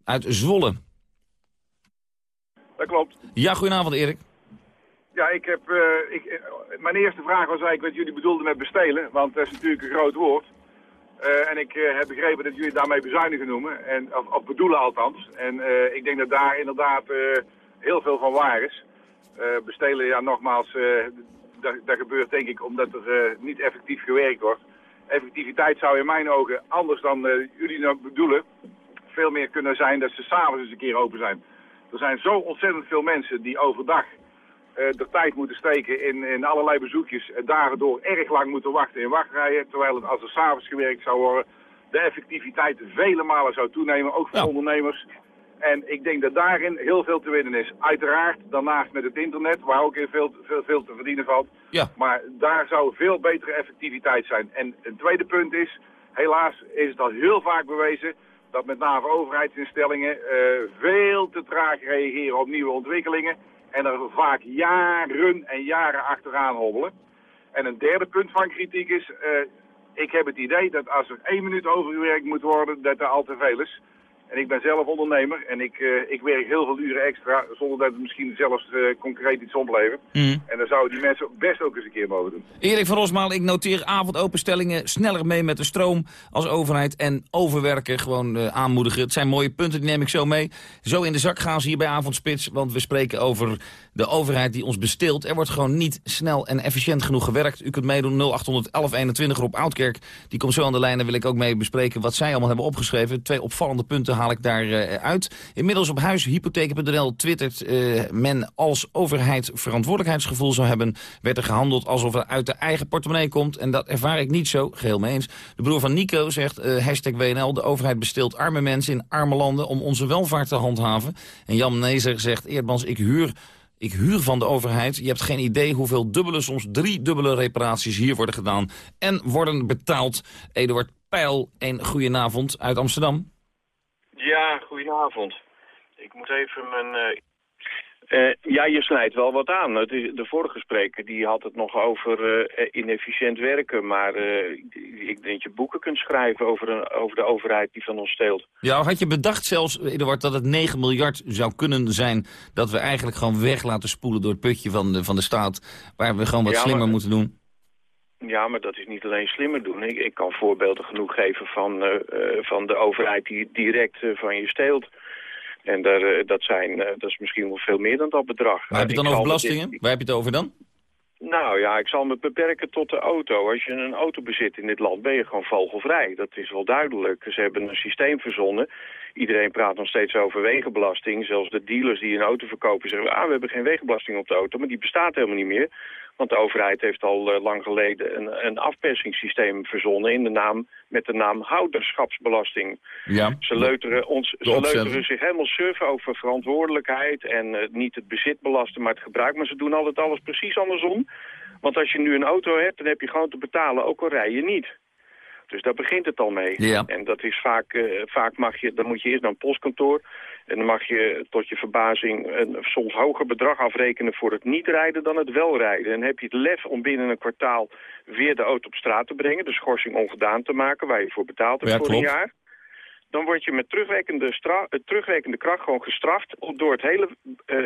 Speaker 28: uit Zwolle.
Speaker 37: Dat klopt.
Speaker 28: Ja, goedenavond Erik.
Speaker 37: Ja, ik heb, uh, ik, uh, mijn eerste vraag was eigenlijk wat jullie bedoelden met bestelen. Want dat is natuurlijk een groot woord. Uh, en ik heb begrepen dat jullie daarmee bezuinigen noemen, en, of, of bedoelen althans. En ik denk dat daar inderdaad heel veel van waar is. bestelen, ja nogmaals, dat, dat, gebeurt denk ik omdat er niet effectief gewerkt wordt. Effectiviteit zou in mijn ogen, anders dan jullie nou bedoelen, veel meer kunnen zijn dat ze s'avonds eens een keer open zijn. Er zijn zo ontzettend veel mensen die overdag de tijd moeten steken in, in allerlei bezoekjes en daardoor erg lang moeten wachten in wachtrijen. Terwijl het als er s'avonds gewerkt zou worden, de effectiviteit vele malen zou toenemen, ook voor ja. ondernemers. En ik denk dat daarin heel veel te winnen is. Uiteraard, daarnaast met het internet, waar ook in veel, veel, veel te verdienen valt.
Speaker 28: Ja.
Speaker 37: Maar daar zou veel betere effectiviteit zijn. En een tweede punt is, helaas is het al heel vaak bewezen dat met name overheidsinstellingen uh, veel te traag reageren op nieuwe ontwikkelingen en er vaak jaren en jaren achteraan hobbelen. En een derde punt van kritiek is, uh, ik heb het idee dat als er één minuut overgewerkt moet worden, dat er al te veel is. En ik ben zelf ondernemer en ik, uh, ik werk heel veel uren extra zonder dat het misschien zelfs uh, concreet iets oplevert.
Speaker 28: Mm.
Speaker 37: En dan zouden die mensen best ook eens een keer mogen doen.
Speaker 28: Erik van Rosmaal, ik noteer avondopenstellingen sneller mee met de stroom als overheid en overwerken gewoon uh, aanmoedigen. Het zijn mooie punten, die neem ik zo mee. Zo in de zak gaan ze hier bij Avondspits, want we spreken over de overheid die ons besteelt. Er wordt gewoon niet snel en efficiënt genoeg gewerkt. U kunt meedoen 0800 1121 op Oudkerk. Die komt zo aan de lijn, daar wil ik ook mee bespreken wat zij allemaal hebben opgeschreven. Twee opvallende punten haal ik daar uh, uit. Inmiddels op huishypotheken.nl twittert uh, men als overheid verantwoordelijkheidsgevoel zou hebben. Werd er gehandeld alsof er uit de eigen portemonnee komt. En dat ervaar ik niet zo, geheel mee eens. De broer van Nico zegt, uh, hashtag WNL, de overheid besteelt arme mensen in arme landen om onze welvaart te handhaven. En Jan Nezer zegt, Eerdmans, ik huur... Ik huur van de overheid. Je hebt geen idee hoeveel dubbele, soms drie dubbele reparaties hier worden gedaan. En worden betaald. Eduard Peil, een goedenavond uit Amsterdam.
Speaker 38: Ja, goedenavond. Ik moet even mijn... Uh, uh, ja, je snijdt wel wat aan. Het is, de vorige spreker die had het nog over uh, inefficiënt werken. Maar ik denk dat je boeken kunt schrijven over, een, over de overheid die van ons steelt.
Speaker 28: Ja, had je bedacht zelfs, Eduard, dat het 9 miljard zou kunnen zijn... dat we eigenlijk gewoon weg laten spoelen door het putje van de, van de staat... waar we gewoon wat ja, slimmer
Speaker 38: maar...
Speaker 28: moeten doen?
Speaker 38: Ja, maar dat is niet alleen slimmer doen. Ik, ik kan voorbeelden genoeg geven van, uh, uh, van de overheid die direct uh, van je steelt. En daar, dat, zijn, dat is misschien wel veel meer dan dat bedrag.
Speaker 28: Waar heb je het dan over belastingen? Dit... Waar heb je het over dan?
Speaker 38: Nou ja, ik zal me beperken tot de auto. Als je een auto bezit in dit land ben je gewoon vogelvrij. Dat is wel duidelijk. Ze hebben een systeem verzonnen. Iedereen praat nog steeds over wegenbelasting. Zelfs de dealers die een auto verkopen zeggen... ah, we hebben geen wegenbelasting op de auto, maar die bestaat helemaal niet meer. Want de overheid heeft al uh, lang geleden een, een afpersingssysteem verzonnen in de naam, met de naam houderschapsbelasting.
Speaker 28: Ja,
Speaker 38: ze leuteren, ons, ze leuteren zich helemaal surfen over verantwoordelijkheid en uh, niet het bezit belasten, maar het gebruik. Maar ze doen altijd alles precies andersom. Want als je nu een auto hebt, dan heb je gewoon te betalen, ook al rij je niet. Dus daar begint het al mee.
Speaker 28: Ja.
Speaker 38: En dat is vaak, uh, vaak mag je, dan moet je eerst naar een postkantoor. En dan mag je tot je verbazing een soms hoger bedrag afrekenen voor het niet rijden dan het wel rijden. En heb je het lef om binnen een kwartaal weer de auto op straat te brengen, de schorsing ongedaan te maken waar je voor betaald hebt
Speaker 28: ja,
Speaker 38: voor
Speaker 28: klopt.
Speaker 38: een jaar. dan word je met terugwerkende, eh, terugwerkende kracht gewoon gestraft door het hele eh,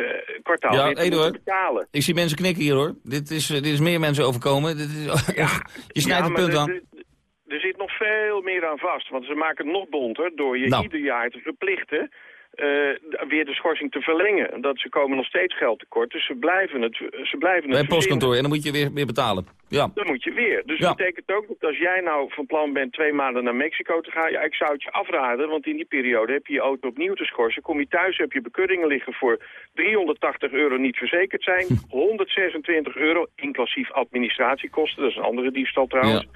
Speaker 38: kwartaal
Speaker 28: Ja,
Speaker 38: te betalen.
Speaker 28: Ik zie mensen knikken hier hoor. Dit is, eh, dit is meer mensen overkomen. Dit is, je snijdt
Speaker 38: Ja,
Speaker 28: het punt aan.
Speaker 38: Er zit nog veel meer aan vast, want ze maken het nog bonter door je
Speaker 28: Nou.
Speaker 38: ieder jaar te verplichten eh, weer de schorsing te verlengen. Dat ze komen nog steeds geld tekort, dus ze blijven het, ze blijven het
Speaker 28: Bij
Speaker 38: verzinnen.
Speaker 28: postkantoor. En dan moet je weer, weer betalen. Ja.
Speaker 38: Dan moet je weer. Dus
Speaker 28: Ja.
Speaker 38: dat betekent ook dat als jij nou van plan bent twee maanden naar Mexico te gaan... Ja, ik zou het je afraden, want in die periode heb je je auto opnieuw te schorsen. Kom je thuis, heb je bekeuringen liggen voor 380 euro niet verzekerd zijn. 126 euro, inclusief administratiekosten. Dat is een andere diefstal trouwens.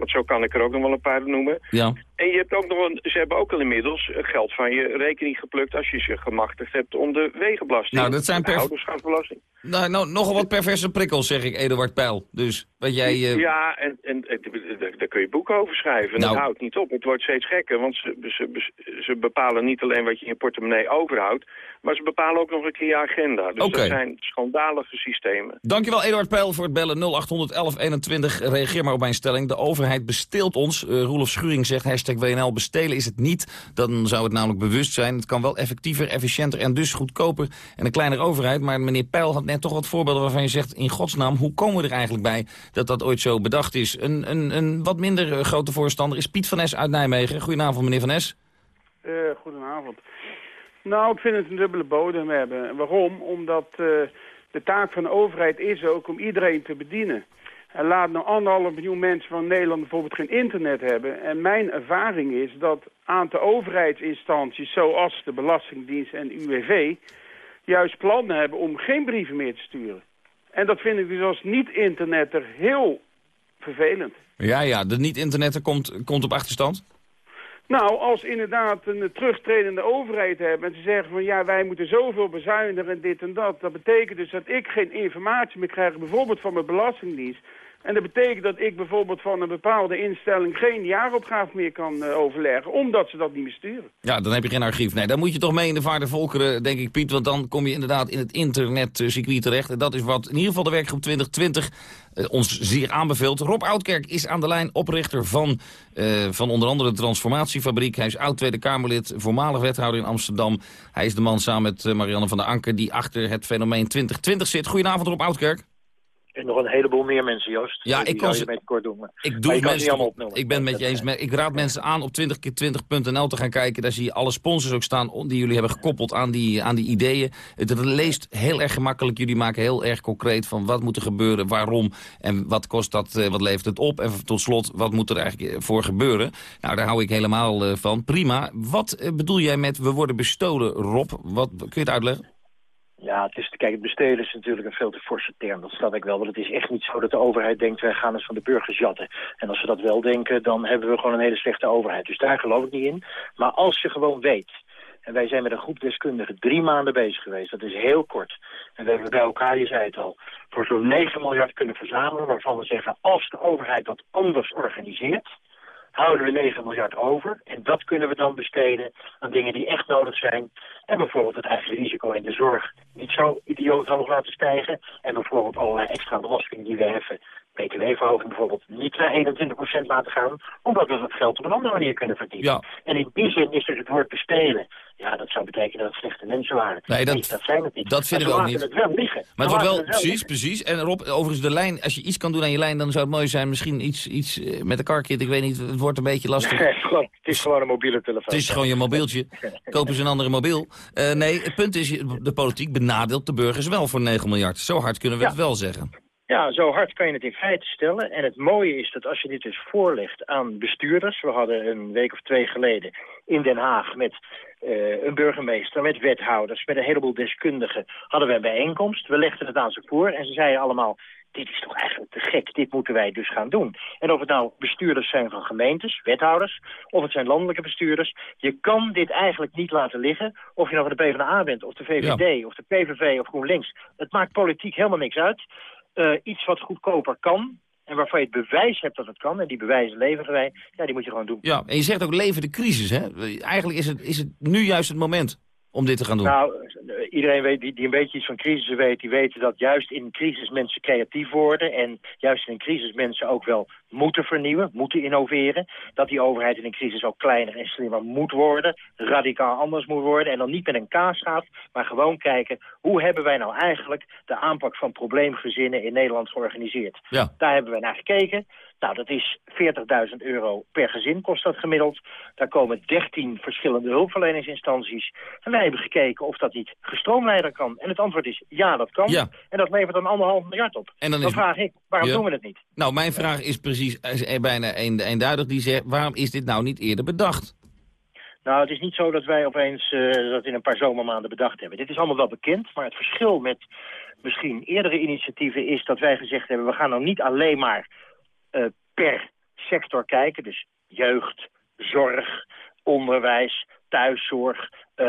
Speaker 38: Want zo kan ik er ook nog wel een paar noemen.
Speaker 28: Ja.
Speaker 38: En je hebt ook nog een, ze hebben ook al inmiddels eh, geld van je rekening geplukt... als je ze gemachtigd hebt om de wegenbelasting...
Speaker 28: Nou, dat zijn
Speaker 38: de ouderschapsbelasting.
Speaker 28: Nou, nou, nogal wat perverse prikkels, zeg ik, Eduard Peil. Dus wat jij... eh,
Speaker 38: Ja, en, en, en daar- kun je boeken over schrijven. En
Speaker 28: Nou.
Speaker 38: dat houdt niet op. Het wordt steeds gekker, want ze, ze, ze bepalen niet alleen wat je in je portemonnee overhoudt... maar ze bepalen ook nog een keer je agenda. Dus dat zijn schandalige systemen.
Speaker 28: Dankjewel Eduard Peil voor het bellen 0800 1121. Reageer maar op mijn stelling. De overheid besteelt ons. Uh, Roelof Schuring zegt hashtag WNL bestelen is het niet. Dan zou het namelijk bewust zijn. Het kan wel effectiever, efficiënter en dus goedkoper. En een kleinere overheid. Maar meneer Peil had net toch wat voorbeelden waarvan je zegt... in godsnaam, hoe komen we er eigenlijk bij dat dat ooit zo bedacht is? Een, een, een wat minder eh, grote voorstander is Piet van Es uit Nijmegen. Goedenavond meneer van Es.
Speaker 39: Eh, goedenavond. Nou, ik vind het een dubbele bodem hebben. Waarom? Omdat de taak van de overheid is ook om iedereen te bedienen. En laat nou anderhalf miljoen mensen van Nederland bijvoorbeeld geen internet hebben. En mijn ervaring is dat aantal overheidsinstanties zoals de Belastingdienst en UWV... juist plannen hebben om geen brieven meer te sturen. En dat vind ik dus als niet-internetter heel vervelend.
Speaker 28: Ja, ja, de niet-internetter komt, komt op achterstand.
Speaker 39: Nou, als inderdaad een terugtredende overheid hebben en ze zeggen van ja, wij moeten zoveel bezuinigen en dit en dat. Dat betekent dus dat ik geen informatie meer krijg, bijvoorbeeld van mijn belastingdienst. En dat betekent dat ik bijvoorbeeld van een bepaalde instelling geen jaaropgave meer kan eh, overleggen, omdat ze dat niet meer sturen.
Speaker 28: Ja, dan heb je geen archief. Nee, daar moet je toch mee in de vaart volkeren, denk ik, Piet. Want dan kom je inderdaad in het internetcircuit terecht. En dat is wat in ieder geval de werkgroep 2020 eh, ons zeer aanbeveelt. Rob Oudkerk is aan de lijn, oprichter van, eh, van onder andere de Transformatiefabriek. Hij is oud Tweede Kamerlid, voormalig wethouder in Amsterdam. Hij is de man samen met Marianne van der Anker die achter het fenomeen 2020 zit. Goedenavond, Rob Oudkerk.
Speaker 40: En nog een heleboel meer mensen, Joost.
Speaker 28: Ja, ik kan ze-
Speaker 40: kort doen. Maar,
Speaker 28: Ik, doe mensen,
Speaker 40: niet allemaal opnoemen.
Speaker 28: ik ben met je eens. Ik raad mensen aan op 20keer20.nl te gaan kijken. Daar zie je alle sponsors ook staan die jullie hebben gekoppeld aan die, aan die ideeën. Het leest heel erg gemakkelijk. Jullie maken heel erg concreet van wat moet er gebeuren, waarom en wat kost dat, eh, wat levert het op. En tot slot, wat moet er eigenlijk eh, voor gebeuren. Nou, daar hou ik helemaal eh, van. Prima. Wat bedoel jij met we worden bestolen, Rob? Wat, kun je het uitleggen?
Speaker 40: Ja, het is, kijk, het bestelen is natuurlijk een veel te forse term. Dat snap ik wel. Want het is echt niet zo dat de overheid denkt... wij gaan eens van de burgers jatten. En als we dat wel denken, dan hebben we gewoon een hele slechte overheid. Dus daar geloof ik niet in. Maar als je gewoon weet... En wij zijn met een groep deskundigen drie maanden bezig geweest. Dat is heel kort. En we hebben bij elkaar, je zei het al, voor zo'n 9 miljard kunnen verzamelen... waarvan we zeggen, als de overheid dat anders organiseert houden we 9 miljard over. En dat kunnen we dan besteden aan dingen die echt nodig zijn. En bijvoorbeeld het eigen risico in de zorg niet zo idioot hoog laten stijgen. En bijvoorbeeld allerlei extra belastingen die we heffen. BTW-verhoging bijvoorbeeld niet naar 21% laten gaan. Omdat we dat geld op een andere manier kunnen verdienen.
Speaker 28: Ja.
Speaker 40: En in die zin is dus het woord bestelen. Ja, dat zou betekenen dat het slechte mensen waren.
Speaker 28: Nee, dat-
Speaker 40: dat zijn het niet.
Speaker 28: dat vind
Speaker 40: Maar
Speaker 28: ik
Speaker 40: ze
Speaker 28: ook niet.
Speaker 40: het wel liggen.
Speaker 28: Maar het wordt wel, precies, precies. En Rob, overigens de lijn, als je iets kan doen aan je lijn... dan zou het mooi zijn, misschien iets, iets eh, met de carkit. Ik weet niet, het wordt een beetje lastig.
Speaker 40: Nee, het is gewoon een mobiele telefoon.
Speaker 28: Het is gewoon je mobieltje. Kopen ze een andere mobiel. Eh, nee, het punt is, de politiek benadeelt de burgers wel voor 9 miljard. Zo hard kunnen we het wel zeggen.
Speaker 40: Ja, zo hard kan je het in feite stellen. En het mooie is dat als je dit dus voorlegt aan bestuurders... we hadden een week of twee geleden in Den Haag met eh, een burgemeester... met wethouders, met een heleboel deskundigen... hadden we een bijeenkomst. We legden het aan ze voor en ze zeiden allemaal... dit is toch eigenlijk te gek, dit moeten wij dus gaan doen. En of het nou bestuurders zijn van gemeentes, wethouders... of het zijn landelijke bestuurders... je kan dit eigenlijk niet laten liggen... of je nou van de PvdA bent, of de VVD, of de PVV of GroenLinks. Het maakt politiek helemaal niks uit eh, iets wat goedkoper kan... en waarvan je het bewijs hebt dat het kan... en die bewijzen leveren wij, ja, die moet je gewoon doen.
Speaker 28: Ja, en je zegt ook leven de crisis, hè? Eigenlijk is het, is het nu juist het moment om dit te gaan doen.
Speaker 40: Nou, iedereen weet, die, die een beetje iets van crisis weet, die weten dat juist in crisis mensen creatief worden. En juist in een crisis mensen ook wel moeten vernieuwen, moeten innoveren. Dat die overheid in een crisis ook kleiner en slimmer moet worden. Radicaal anders moet worden. En dan niet met een kaasgaaf, maar gewoon kijken... hoe hebben wij nou eigenlijk de aanpak van probleemgezinnen in Nederland georganiseerd?
Speaker 28: Ja.
Speaker 40: Daar hebben we naar gekeken. Nou, dat is 40.000 euro per gezin kost dat gemiddeld. Daar komen 13 verschillende hulpverleningsinstanties. En wij hebben gekeken of dat niet gestroomlijnder kan. En het antwoord is ja, dat kan.
Speaker 28: Ja.
Speaker 40: En dat levert dan anderhalf miljard op.
Speaker 28: En dan
Speaker 40: dan
Speaker 28: is-
Speaker 40: vraag ik, waarom
Speaker 28: Ja.
Speaker 40: doen we het niet?
Speaker 28: Nou, mijn vraag is precies is bijna een, eenduidig. Die zegt, waarom is dit nou niet eerder bedacht?
Speaker 40: Nou, het is niet zo dat wij opeens eh, dat in een paar zomermaanden bedacht hebben. Dit is allemaal wel bekend, maar het verschil met misschien eerdere initiatieven is dat wij gezegd hebben... we gaan nou niet alleen maar per sector kijken, dus jeugd, zorg, onderwijs, thuiszorg, eh,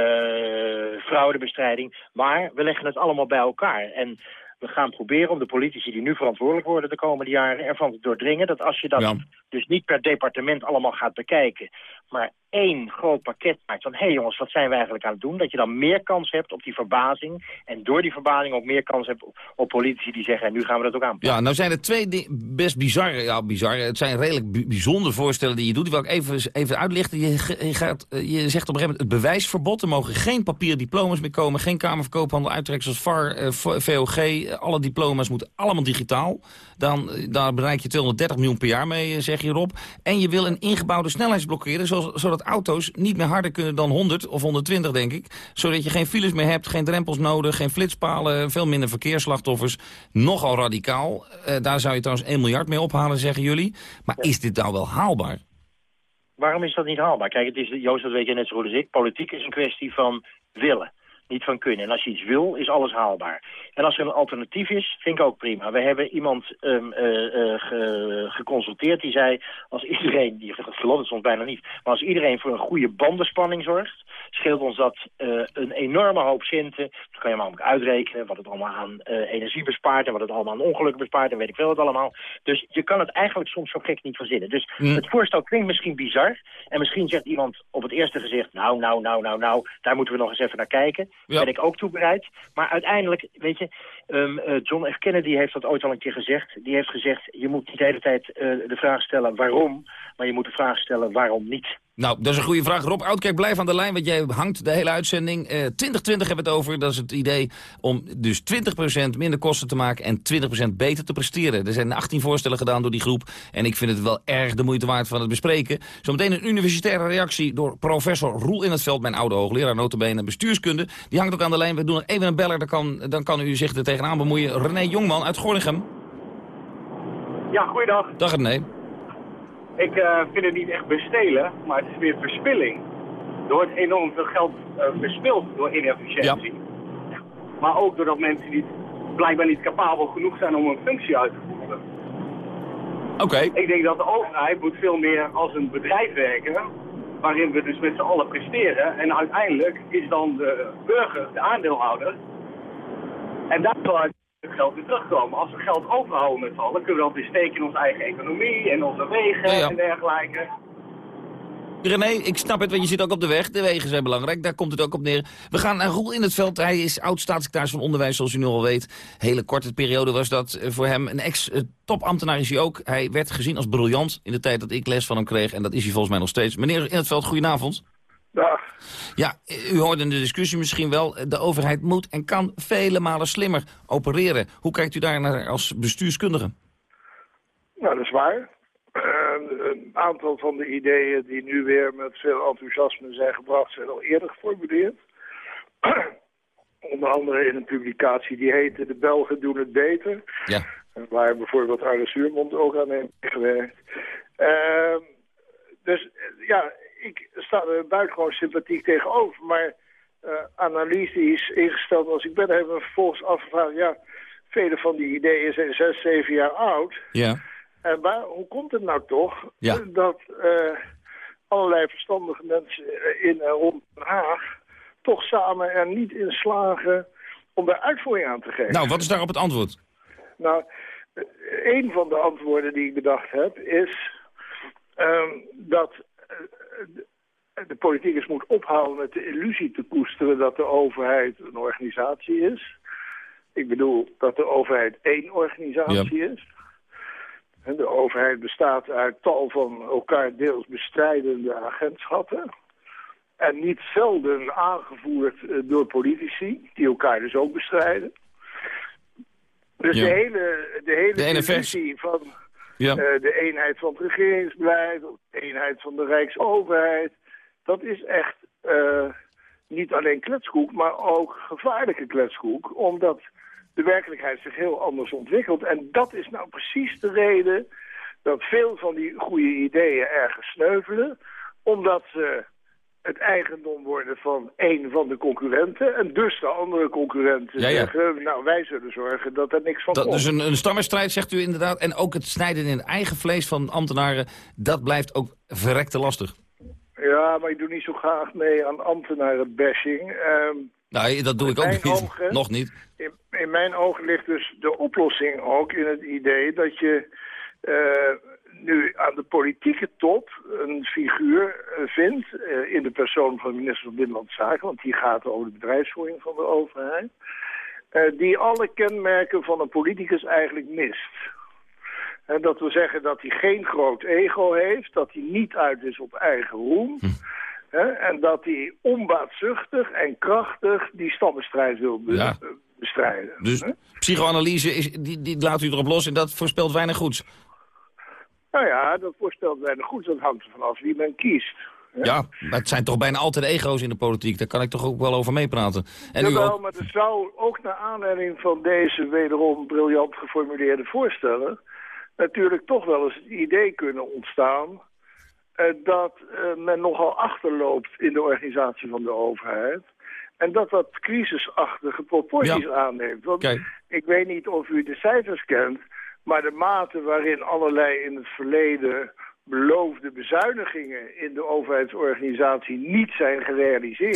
Speaker 40: fraudebestrijding. Maar we leggen het allemaal bij elkaar. En we gaan proberen om de politici die nu verantwoordelijk worden de komende jaren ervan te doordringen dat als je dat
Speaker 28: Ja.
Speaker 40: dus niet per departement allemaal gaat bekijken, maar één groot pakket maakt van hé hey jongens, wat zijn we eigenlijk aan het doen? Dat je dan meer kans hebt op die verbazing en door die verbazing ook meer kans hebt op, politici die zeggen en nu gaan we dat ook aanpakken.
Speaker 28: Ja, nou zijn er twee best bizarre, ja bizarre, het zijn redelijk bi- bijzondere voorstellen die je doet. Die wil ik even, even uitlichten. Je, gaat, eh, je zegt op een gegeven moment het bewijsverbod. Er mogen geen papieren diploma's meer komen, geen kamerverkoophandel, uittreksels VAR, eh, VOG. Alle diploma's moeten allemaal digitaal. Dan, eh, daar bereik je 230 miljoen per jaar mee, zeg je Rob. En je wil een ingebouwde snelheidsblokkeren, zoals, auto's niet meer harder kunnen dan 100 of 120, denk ik. Zodat je geen files meer hebt, geen drempels nodig, geen flitspalen, veel minder verkeersslachtoffers. Nogal radicaal. Eh, daar zou je trouwens 1 miljard mee ophalen, zeggen jullie. Maar is dit nou wel haalbaar?
Speaker 40: Waarom is dat niet haalbaar? Kijk, het is, Joost, dat weet je net zo goed als ik. Politiek is een kwestie van willen, niet van kunnen. En als je iets wil, is alles haalbaar. En als er een alternatief is, vind ik ook prima. We hebben iemand ehm, eh, eh, ge- geconsulteerd die zei... als iedereen, die gelooft het soms bijna niet... maar als iedereen voor een goede bandenspanning zorgt... scheelt ons dat eh, een enorme hoop centen. Dan kan je maar ook uitrekenen wat het allemaal aan energie bespaart... en wat het allemaal aan ongelukken bespaart en weet ik veel wat allemaal. Dus je kan het eigenlijk soms zo gek niet verzinnen. Dus
Speaker 28: Mm.
Speaker 40: het voorstel klinkt misschien bizar... en misschien zegt iemand op het eerste gezicht... nou, nou, nou, nou, nou, daar moeten we nog eens even naar kijken.
Speaker 28: Ja.
Speaker 40: Ben ik ook toe bereid. Maar uiteindelijk, weet je, ehm, eh, John F. Kennedy heeft dat ooit al een keer gezegd. Die heeft gezegd, je moet niet de hele tijd eh, de vraag stellen waarom... maar je moet de vraag stellen waarom niet.
Speaker 28: Nou, dat is een goede vraag. Rob Oudkerk, blijf aan de lijn, want jij hangt de hele uitzending. Eh 2020 hebben we het over. Dat is het idee om dus 20% minder kosten te maken en 20% beter te presteren. Er zijn 18 voorstellen gedaan door die groep. En ik vind het wel erg de moeite waard van het bespreken. Zometeen een universitaire reactie door professor Roel in het veld, mijn oude hoogleraar notabene bestuurskunde. Die hangt ook aan de lijn. We doen nog even een beller, dan kan, dan kan u zich er tegenaan bemoeien. René Jongman uit Gorinchem.
Speaker 41: Ja, goeiedag.
Speaker 28: Dag René.
Speaker 41: Ik eh, vind het niet echt bestelen, maar het is meer verspilling. Er wordt enorm veel geld eh, verspild door inefficiëntie. Maar ook doordat mensen niet, blijkbaar niet capabel genoeg zijn om een functie uit te voeren.
Speaker 28: Oké.
Speaker 41: Ik denk dat de overheid moet veel meer als een bedrijf werken, waarin we dus met z'n allen presteren. En uiteindelijk is dan de burger, de aandeelhouder. En daar zal het geld weer terugkomen. Als we geld overhouden met z'n allen, kunnen we dat weer steken in onze eigen economie, en onze wegen
Speaker 28: Ja, ja.
Speaker 41: en dergelijke.
Speaker 28: René, ik snap het, want je zit ook op de weg. De wegen zijn belangrijk, daar komt het ook op neer. We gaan naar Roel in het veld. Hij is oud-staatssecretaris van Onderwijs, zoals u nu al weet. Hele korte periode was dat eh, voor hem. Een ex-topambtenaar is hij ook. Hij werd gezien als briljant in de tijd dat ik les van hem kreeg. En dat is hij volgens mij nog steeds. Meneer in het veld, goedenavond.
Speaker 42: Dag.
Speaker 28: Ja, u hoorde in de discussie misschien wel. De overheid moet en kan vele malen slimmer opereren. Hoe kijkt u daar naar als bestuurskundige?
Speaker 42: Nou, dat is waar. Eh, een aantal van de ideeën die nu weer met veel enthousiasme zijn gebracht, zijn al eerder geformuleerd. Onder andere in een publicatie die heette De Belgen doen het beter.
Speaker 28: Ja.
Speaker 42: Waar bijvoorbeeld Arne Suurmond ook aan heeft gewerkt. Ehm, dus ja, ik sta er buitengewoon sympathiek tegenover. Maar eh analytisch ingesteld als ik ben, hebben we vervolgens afgevraagd... ja, vele van die ideeën zijn zes, zeven jaar oud.
Speaker 28: Ja.
Speaker 42: En waar, hoe komt het nou toch
Speaker 28: Ja.
Speaker 42: dat eh, allerlei verstandige mensen in en rond Den Haag... toch samen er niet in slagen om daar uitvoering aan te geven?
Speaker 28: Nou, wat is daarop het antwoord?
Speaker 42: Nou, eh, een van de antwoorden die ik bedacht heb is ehm, dat de, de politicus moet ophouden met de illusie te koesteren dat de overheid een organisatie is. Ik bedoel dat de overheid één organisatie is. En de overheid bestaat uit tal van elkaar deels bestrijdende agentschappen. En niet zelden aangevoerd eh, door politici, die elkaar dus ook bestrijden. Dus
Speaker 28: Ja.
Speaker 42: de hele, de hele
Speaker 28: De
Speaker 42: discussie van Eh, de eenheid van het regeringsbeleid, of de eenheid van de Rijksoverheid, dat is echt eh, niet alleen kletskoek, maar ook gevaarlijke kletskoek, omdat de werkelijkheid zich heel anders ontwikkelt. En dat is nou precies de reden dat veel van die goede ideeën ergens sneuvelen, omdat ze het eigendom worden van één van de concurrenten. En dus de andere concurrenten
Speaker 28: Ja, ja.
Speaker 42: zeggen, nou wij zullen zorgen dat er niks van
Speaker 28: Dat,
Speaker 42: komt.
Speaker 28: dus een, een stammenstrijd, zegt u inderdaad. En ook het snijden in het eigen vlees van ambtenaren... dat blijft ook verrekte lastig.
Speaker 42: Ja, maar ik doe niet zo graag mee aan ambtenaren-bashing. Ehm,
Speaker 28: Nou, dat doe ik ook niet.
Speaker 42: ogen-
Speaker 28: Nog niet.
Speaker 42: in, in mijn ogen ligt dus de oplossing ook in het idee dat je eh, nu aan de politieke top een figuur eh, vindt eh, in de persoon van de minister van Binnenlandse Zaken, want die gaat over de bedrijfsvoering van de overheid, eh, die alle kenmerken van een politicus eigenlijk mist. En dat wil zeggen dat hij geen groot ego heeft, dat hij niet uit is op eigen roem. Hè, en dat hij onbaatzuchtig en krachtig die stammenstrijd wil be-
Speaker 28: Ja.
Speaker 42: bestrijden.
Speaker 28: Dus psychoanalyse, is, die, die laat u erop los en dat voorspelt weinig goeds.
Speaker 42: Nou ja, dat voorstelt weinig goed. Dat hangt er vanaf wie men kiest.
Speaker 28: Ja, maar het zijn toch bijna altijd ego's in de politiek. Daar kan ik toch ook wel over meepraten. En u
Speaker 42: Jawel,
Speaker 28: ook.
Speaker 42: maar er zou ook naar aanleiding van deze wederom briljant geformuleerde voorstellen... natuurlijk toch wel eens het idee kunnen ontstaan... eh, dat eh, men nogal achterloopt in de organisatie van de overheid... en dat dat crisisachtige proporties aanneemt. Want
Speaker 28: Kijk.
Speaker 42: ik weet niet of u de cijfers kent... maar de mate waarin allerlei in het verleden beloofde bezuinigingen in de overheidsorganisatie niet zijn gerealiseerd...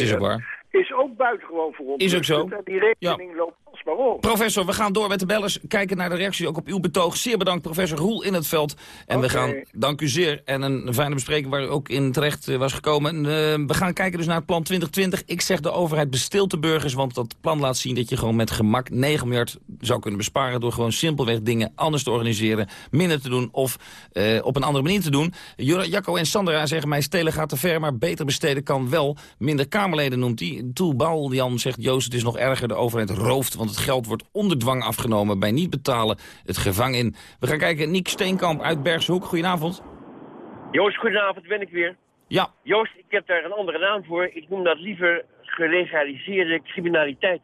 Speaker 28: is ook
Speaker 42: buitengewoon verontrustend.
Speaker 28: Is ook zo.
Speaker 42: En die rekening loopt alsmaar op.
Speaker 28: Professor, we gaan door met de bellers. Kijken naar de reacties ook op uw betoog. Zeer bedankt, professor Roel in het veld. En we gaan, dank u zeer. En een fijne bespreking waar u ook in terecht eh, was gekomen. En, eh, we gaan kijken dus naar het plan 2020. Ik zeg de overheid bestilt de burgers, want dat plan laat zien dat je gewoon met gemak 9 miljard zou kunnen besparen door gewoon simpelweg dingen anders te organiseren, minder te doen of eh, op een andere manier te doen. Jacco en Sandra zeggen mij, stelen gaat te ver, maar beter besteden kan wel. Minder Kamerleden noemt hij. Toel Jan zegt, Joost, het is nog erger. De overheid rooft, want het geld wordt onder dwang afgenomen. Bij niet betalen het gevang in. We gaan kijken, Niek Steenkamp uit Bergshoek. Goedenavond.
Speaker 43: Joost, goedenavond, ben ik weer.
Speaker 28: Ja.
Speaker 43: Joost, ik heb daar een andere naam voor. Ik noem dat liever gelegaliseerde criminaliteit.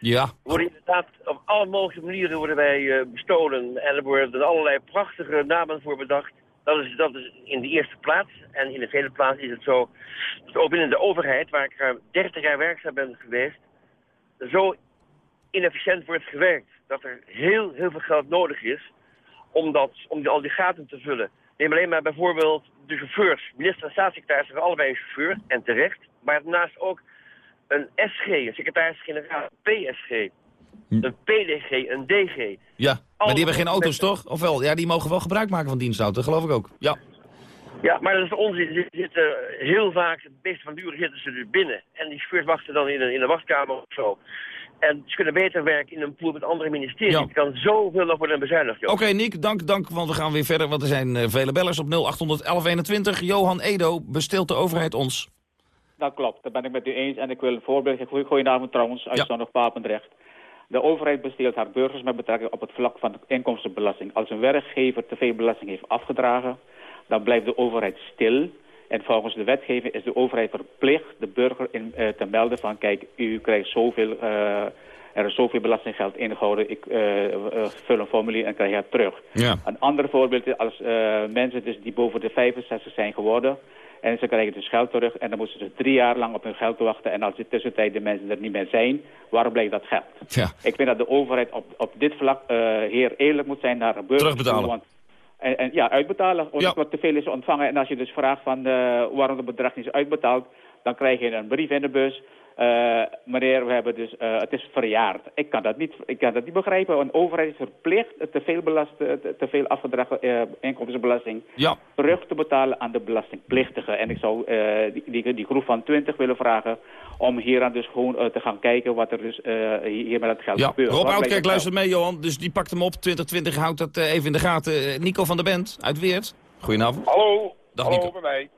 Speaker 28: Ja.
Speaker 43: We worden inderdaad op alle mogelijke manieren worden wij eh, bestolen. En er worden allerlei prachtige namen voor bedacht. Dat is, dat is in de eerste plaats. En in de tweede plaats is het zo dat ook binnen de overheid, waar ik ruim 30 jaar werkzaam ben geweest, zo inefficiënt wordt gewerkt. Dat er heel, heel veel geld nodig is om, dat, om die, al die gaten te vullen. Neem alleen maar bijvoorbeeld de chauffeurs. Minister en staatssecretaris hebben allebei een chauffeur, en terecht. Maar daarnaast ook een SG, een secretaris-generaal, PSG, een PDG, een DG.
Speaker 28: Ja, maar die hebben geen auto's, toch? Ofwel, ja, die mogen wel gebruik maken van dienstauto, geloof ik ook. Ja.
Speaker 43: Ja, maar dat is onzin. Ze zitten heel vaak, het meeste van de uren zitten ze dus binnen. En die chauffeurs wachten dan in een, in een wachtkamer of zo. En ze kunnen beter werken in een pool met andere ministeries.
Speaker 28: Ja.
Speaker 43: Er kan zoveel nog worden bezuinigd. joh.
Speaker 28: Oké, Niek, dank, dank, want we gaan weer verder, want er zijn eh, vele bellers op 081121. Johan Edo, besteelt de overheid ons?
Speaker 44: Dat klopt, dat ben ik met u eens. En ik wil een voorbeeld geven. Goedenavond trouwens, uit Zonnig Papendrecht. De overheid besteelt haar burgers met betrekking op het vlak van de inkomstenbelasting. Als een werkgever te veel belasting heeft afgedragen, dan blijft de overheid stil. En volgens de wetgeving is de overheid verplicht de burger in, eh, te melden van... kijk, u krijgt zoveel, eh, er is zoveel belastinggeld ingehouden, ik eh, vul een formulier en krijg het terug.
Speaker 28: Ja.
Speaker 44: Een ander voorbeeld is als mensen dus die boven de 65 zijn geworden... en ze krijgen dus geld terug en dan moeten ze drie jaar lang op hun geld wachten... en als in tussentijd de mensen er niet meer zijn, waarom blijft dat geld?
Speaker 28: Ja.
Speaker 44: Ik vind dat de overheid op, op dit vlak uh, heer eerlijk moet zijn naar de burgers.
Speaker 28: Terugbetalen.
Speaker 44: Want, en, en, ja, uitbetalen. Omdat wat te veel is ontvangen. En als je dus vraagt van uh, waarom het bedrag niet is uitbetaald... Dan krijg je een brief in de bus. Uh, meneer, we hebben dus, uh, het is verjaard. Ik kan dat niet, ik kan dat niet begrijpen. Een overheid is verplicht te veel, belast, te, te veel afgedragen uh, inkomstenbelasting
Speaker 28: ja.
Speaker 44: terug te betalen aan de belastingplichtigen. En ik zou die, die, die, groep van 20 willen vragen om hier aan dus gewoon te gaan kijken wat er dus hier met het geld
Speaker 28: ja.
Speaker 44: gebeurt.
Speaker 28: Rob Oudkerk, luister mee Johan. Dus die pakt hem op. 2020 houdt dat even in de gaten. Nico van der Bent uit Weert. Goedenavond.
Speaker 45: Hallo.
Speaker 28: Dag
Speaker 45: Hallo
Speaker 28: Nico.
Speaker 45: bij mij.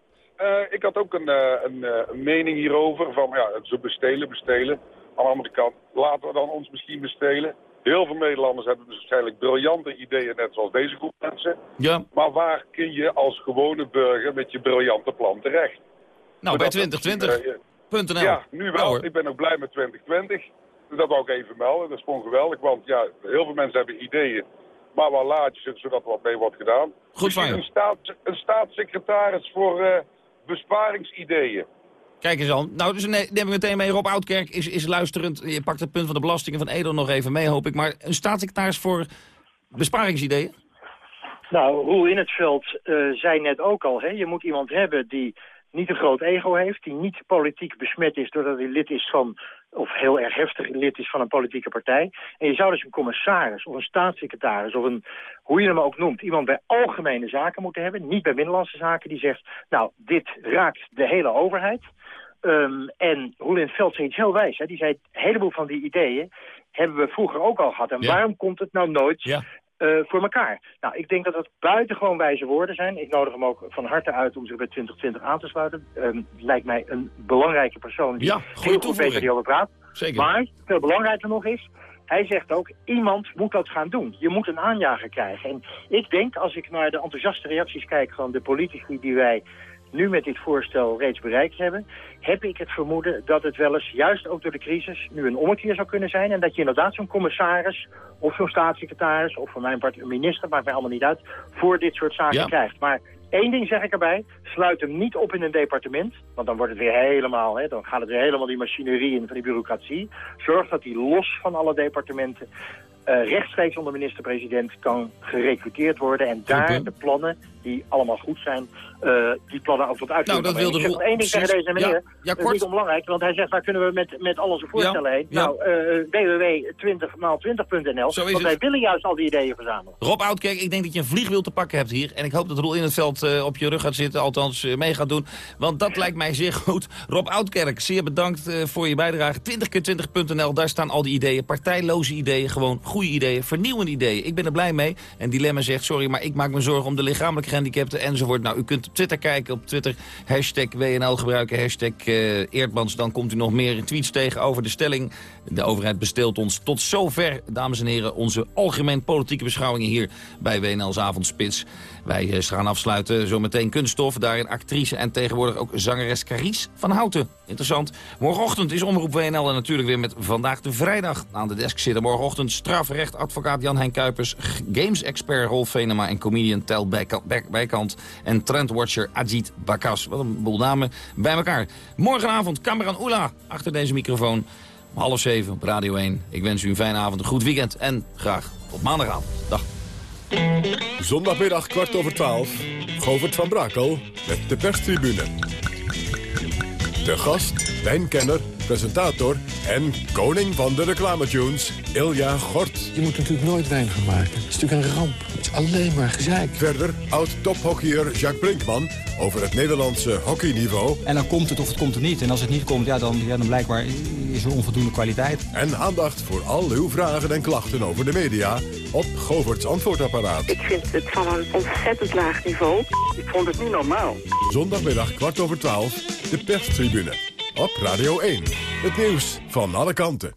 Speaker 45: Uh, ik had ook een, uh, een, uh, een, mening hierover van ja, ze bestelen, bestelen. Aan de andere kant, laten we dan ons misschien bestelen. Heel veel Nederlanders hebben dus waarschijnlijk briljante ideeën, net zoals deze groep mensen.
Speaker 28: Ja.
Speaker 45: Maar waar kun je als gewone burger met je briljante plan terecht?
Speaker 28: Nou, bij 2020.nl.
Speaker 45: ja, nu wel. ik ben ook blij met 2020. Dat wou ik even melden. Dat is gewoon geweldig, want ja, heel veel mensen hebben ideeën. Maar waar laat je zit, zodat er wat mee wordt gedaan.
Speaker 28: Goed van je.
Speaker 45: Een staatssecretaris voor besparingsideeën.
Speaker 28: Kijk eens aan. Nou, dus neem ik meteen mee. Rob Oudkerk is, is luisterend. Je pakt het punt van de belastingen van Edel nog even mee, hoop ik. Maar een staatssecretaris voor besparingsideeën?
Speaker 40: Nou, Roel in het veld uh, zei net ook al, hè, je moet iemand hebben die niet een groot ego heeft, die niet politiek besmet is doordat hij lid is van, of heel erg heftig lid is van een politieke partij. En je zou dus een commissaris of een staatssecretaris of een, hoe je hem ook noemt, iemand bij algemene zaken moeten hebben, niet bij binnenlandse zaken, die zegt, nou, dit raakt de hele overheid. Um, en Roel in het veld zei iets heel wijs, hè. die zei, een heleboel van die ideeën hebben we vroeger ook al gehad. En
Speaker 28: Ja.
Speaker 40: waarom komt het nou nooit
Speaker 28: Ja.
Speaker 40: Eh, voor elkaar. Nou, ik denk dat dat buitengewoon wijze woorden zijn. Ik nodig hem ook van harte uit om zich bij 2020 aan te sluiten. Ehm, lijkt mij een belangrijke persoon die
Speaker 28: Ja,
Speaker 40: heel goed weet
Speaker 28: toevoeging.
Speaker 40: waar hij over praat.
Speaker 28: Zeker.
Speaker 40: Maar, veel belangrijker nog is, hij zegt ook, iemand moet dat gaan doen. Je moet een aanjager krijgen. En ik denk, als ik naar de enthousiaste reacties kijk van de politici die wij nu met dit voorstel reeds bereikt hebben, heb ik het vermoeden dat het wel eens, juist ook door de crisis, nu een ommekeer zou kunnen zijn. En dat je inderdaad zo'n commissaris of zo'n staatssecretaris of van mijn part een minister, maakt mij allemaal niet uit, voor dit soort zaken
Speaker 28: Ja.
Speaker 40: krijgt. Maar één ding zeg ik erbij, sluit hem niet op in een departement, want dan wordt het weer helemaal, hè, dan gaat het weer helemaal die machinerie in van die bureaucratie. Zorg dat hij los van alle departementen eh, rechtstreeks onder minister-president kan gerecruiteerd worden en daar de plannen, die allemaal goed zijn, eh, die plannen ook tot uitvoering
Speaker 28: Nou, dat wilde
Speaker 40: Ik één ding tegen deze meneer,
Speaker 28: Ja, ja,
Speaker 40: dat is
Speaker 28: kort.
Speaker 40: niet onbelangrijk, want hij zegt waar kunnen we met, met al onze voorstellen heen.
Speaker 28: ja.
Speaker 40: Nou, eh www.20x20.nl,
Speaker 28: Zo is
Speaker 40: want wij willen juist al die ideeën verzamelen.
Speaker 28: Rob Oudkerk, ik denk dat je een vliegwiel te pakken hebt hier. En ik hoop dat Roel in het veld op je rug gaat zitten, althans mee gaat doen. Want dat lijkt mij zeer goed. Rob Oudkerk, zeer bedankt voor je bijdrage. 20x20.nl, daar staan al die ideeën. Partijloze ideeën, gewoon goede ideeën, vernieuwende ideeën. Ik ben er blij mee. En Dilemma zegt, sorry, maar ik maak me zorgen om de lichamelijke gehandicapten enzovoort. Nou, u kunt op Twitter kijken, op Twitter hashtag WNL gebruiken, hashtag eh, Eerdmans. Dan komt u nog meer tweets tegen over de stelling. De overheid besteelt ons tot zover, dames en heren, onze algemeen politieke beschouwingen hier bij WNL's Avondspits. Wij eh, gaan afsluiten zometeen kunststof, daarin actrice en tegenwoordig ook zangeres Carice van Houten. Interessant. Morgenochtend is Omroep WNL en natuurlijk weer met Vandaag de Vrijdag aan de desk zitten. Morgenochtend strafrecht, advocaat Jan-Hein Kuipers, games-expert Rolf Venema en comedian Tel Bijka- Bijk- Bijkant en trendwatcher Ajit Bakas. Wat een boel namen bij elkaar. Morgenavond Cameron Oela achter deze microfoon. Om half zeven op Radio 1. Ik wens u een fijne avond, een goed weekend en graag tot maandagavond. Dag.
Speaker 1: Zondagmiddag kwart over twaalf. Govert van Brakel met de perstribune. De gast, wijnkenner, presentator en koning van de reclametunes, Ilja Gort.
Speaker 46: Je moet natuurlijk nooit wijn gaan maken. Het is natuurlijk een ramp. Het is alleen maar gezeik.
Speaker 1: Verder oud-tophockeyer Jacques Brinkman over het Nederlandse hockeyniveau.
Speaker 47: En dan komt het of het komt er niet. En als het niet komt, ja, dan, ja, dan blijkbaar is er onvoldoende kwaliteit.
Speaker 1: En aandacht voor al uw vragen en klachten over de media op Govert's antwoordapparaat.
Speaker 48: Ik vind het van een ontzettend laag niveau. Ik vond het niet normaal.
Speaker 1: Zondagmiddag kwart over twaalf, de perstribune. Op Radio 1. Het nieuws van alle kanten.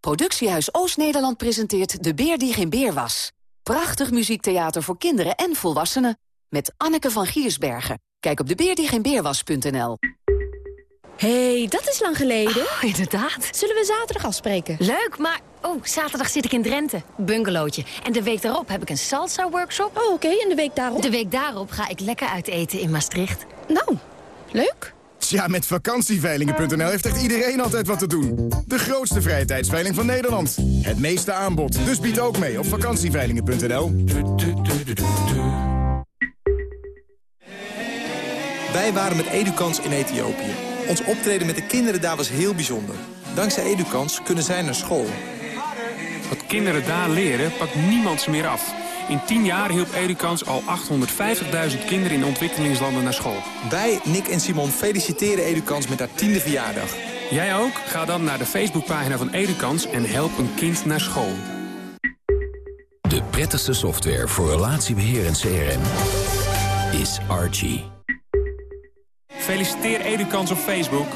Speaker 30: Productiehuis Oost-Nederland presenteert De Beer die geen beer was. Prachtig muziektheater voor kinderen en volwassenen. Met Anneke van Giersbergen. Kijk op debeerdieGeenBeerwas.nl.
Speaker 49: hey, dat is lang geleden.
Speaker 50: Oh, inderdaad.
Speaker 49: Zullen we zaterdag afspreken?
Speaker 50: Leuk, maar... Oh, zaterdag zit ik in Drenthe. Bungalowtje. En de week daarop heb ik een salsa-workshop.
Speaker 49: Oh, oké. En de week daarop?
Speaker 50: De week daarop ga ik lekker uit eten in Maastricht.
Speaker 49: Nou, leuk.
Speaker 51: Tja, met vakantieveilingen.nl heeft echt iedereen altijd wat te doen. De grootste vrije tijdsveiling van Nederland. Het meeste aanbod. Dus bied ook mee op vakantieveilingen.nl.
Speaker 52: Wij waren met Edukans in Ethiopië. Ons optreden met de kinderen daar was heel bijzonder. Dankzij Edukans kunnen zij naar school.
Speaker 53: Kinderen daar leren, pakt niemand ze meer af. In 10 jaar hielp Edukans al 850.000 kinderen in ontwikkelingslanden naar school.
Speaker 52: Wij, Nick en Simon, feliciteren Edukans met haar tiende verjaardag.
Speaker 53: Jij ook? Ga dan naar de Facebookpagina van Edukans en help een kind naar school.
Speaker 54: De prettigste software voor relatiebeheer en CRM is Archie.
Speaker 53: Feliciteer Edukans op Facebook.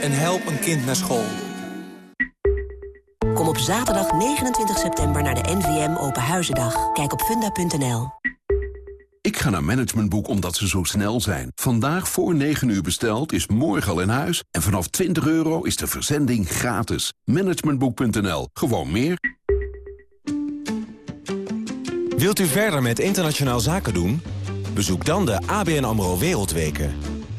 Speaker 52: En help een kind naar school.
Speaker 55: Kom op zaterdag 29 september naar de NVM Open Huizendag. Kijk op funda.nl.
Speaker 32: Ik ga naar Managementboek omdat ze zo snel zijn. Vandaag voor 9 uur besteld is morgen al in huis. En vanaf 20 euro is de verzending gratis. Managementboek.nl. Gewoon meer.
Speaker 56: Wilt u verder met internationaal zaken doen? Bezoek dan de ABN AMRO Wereldweken.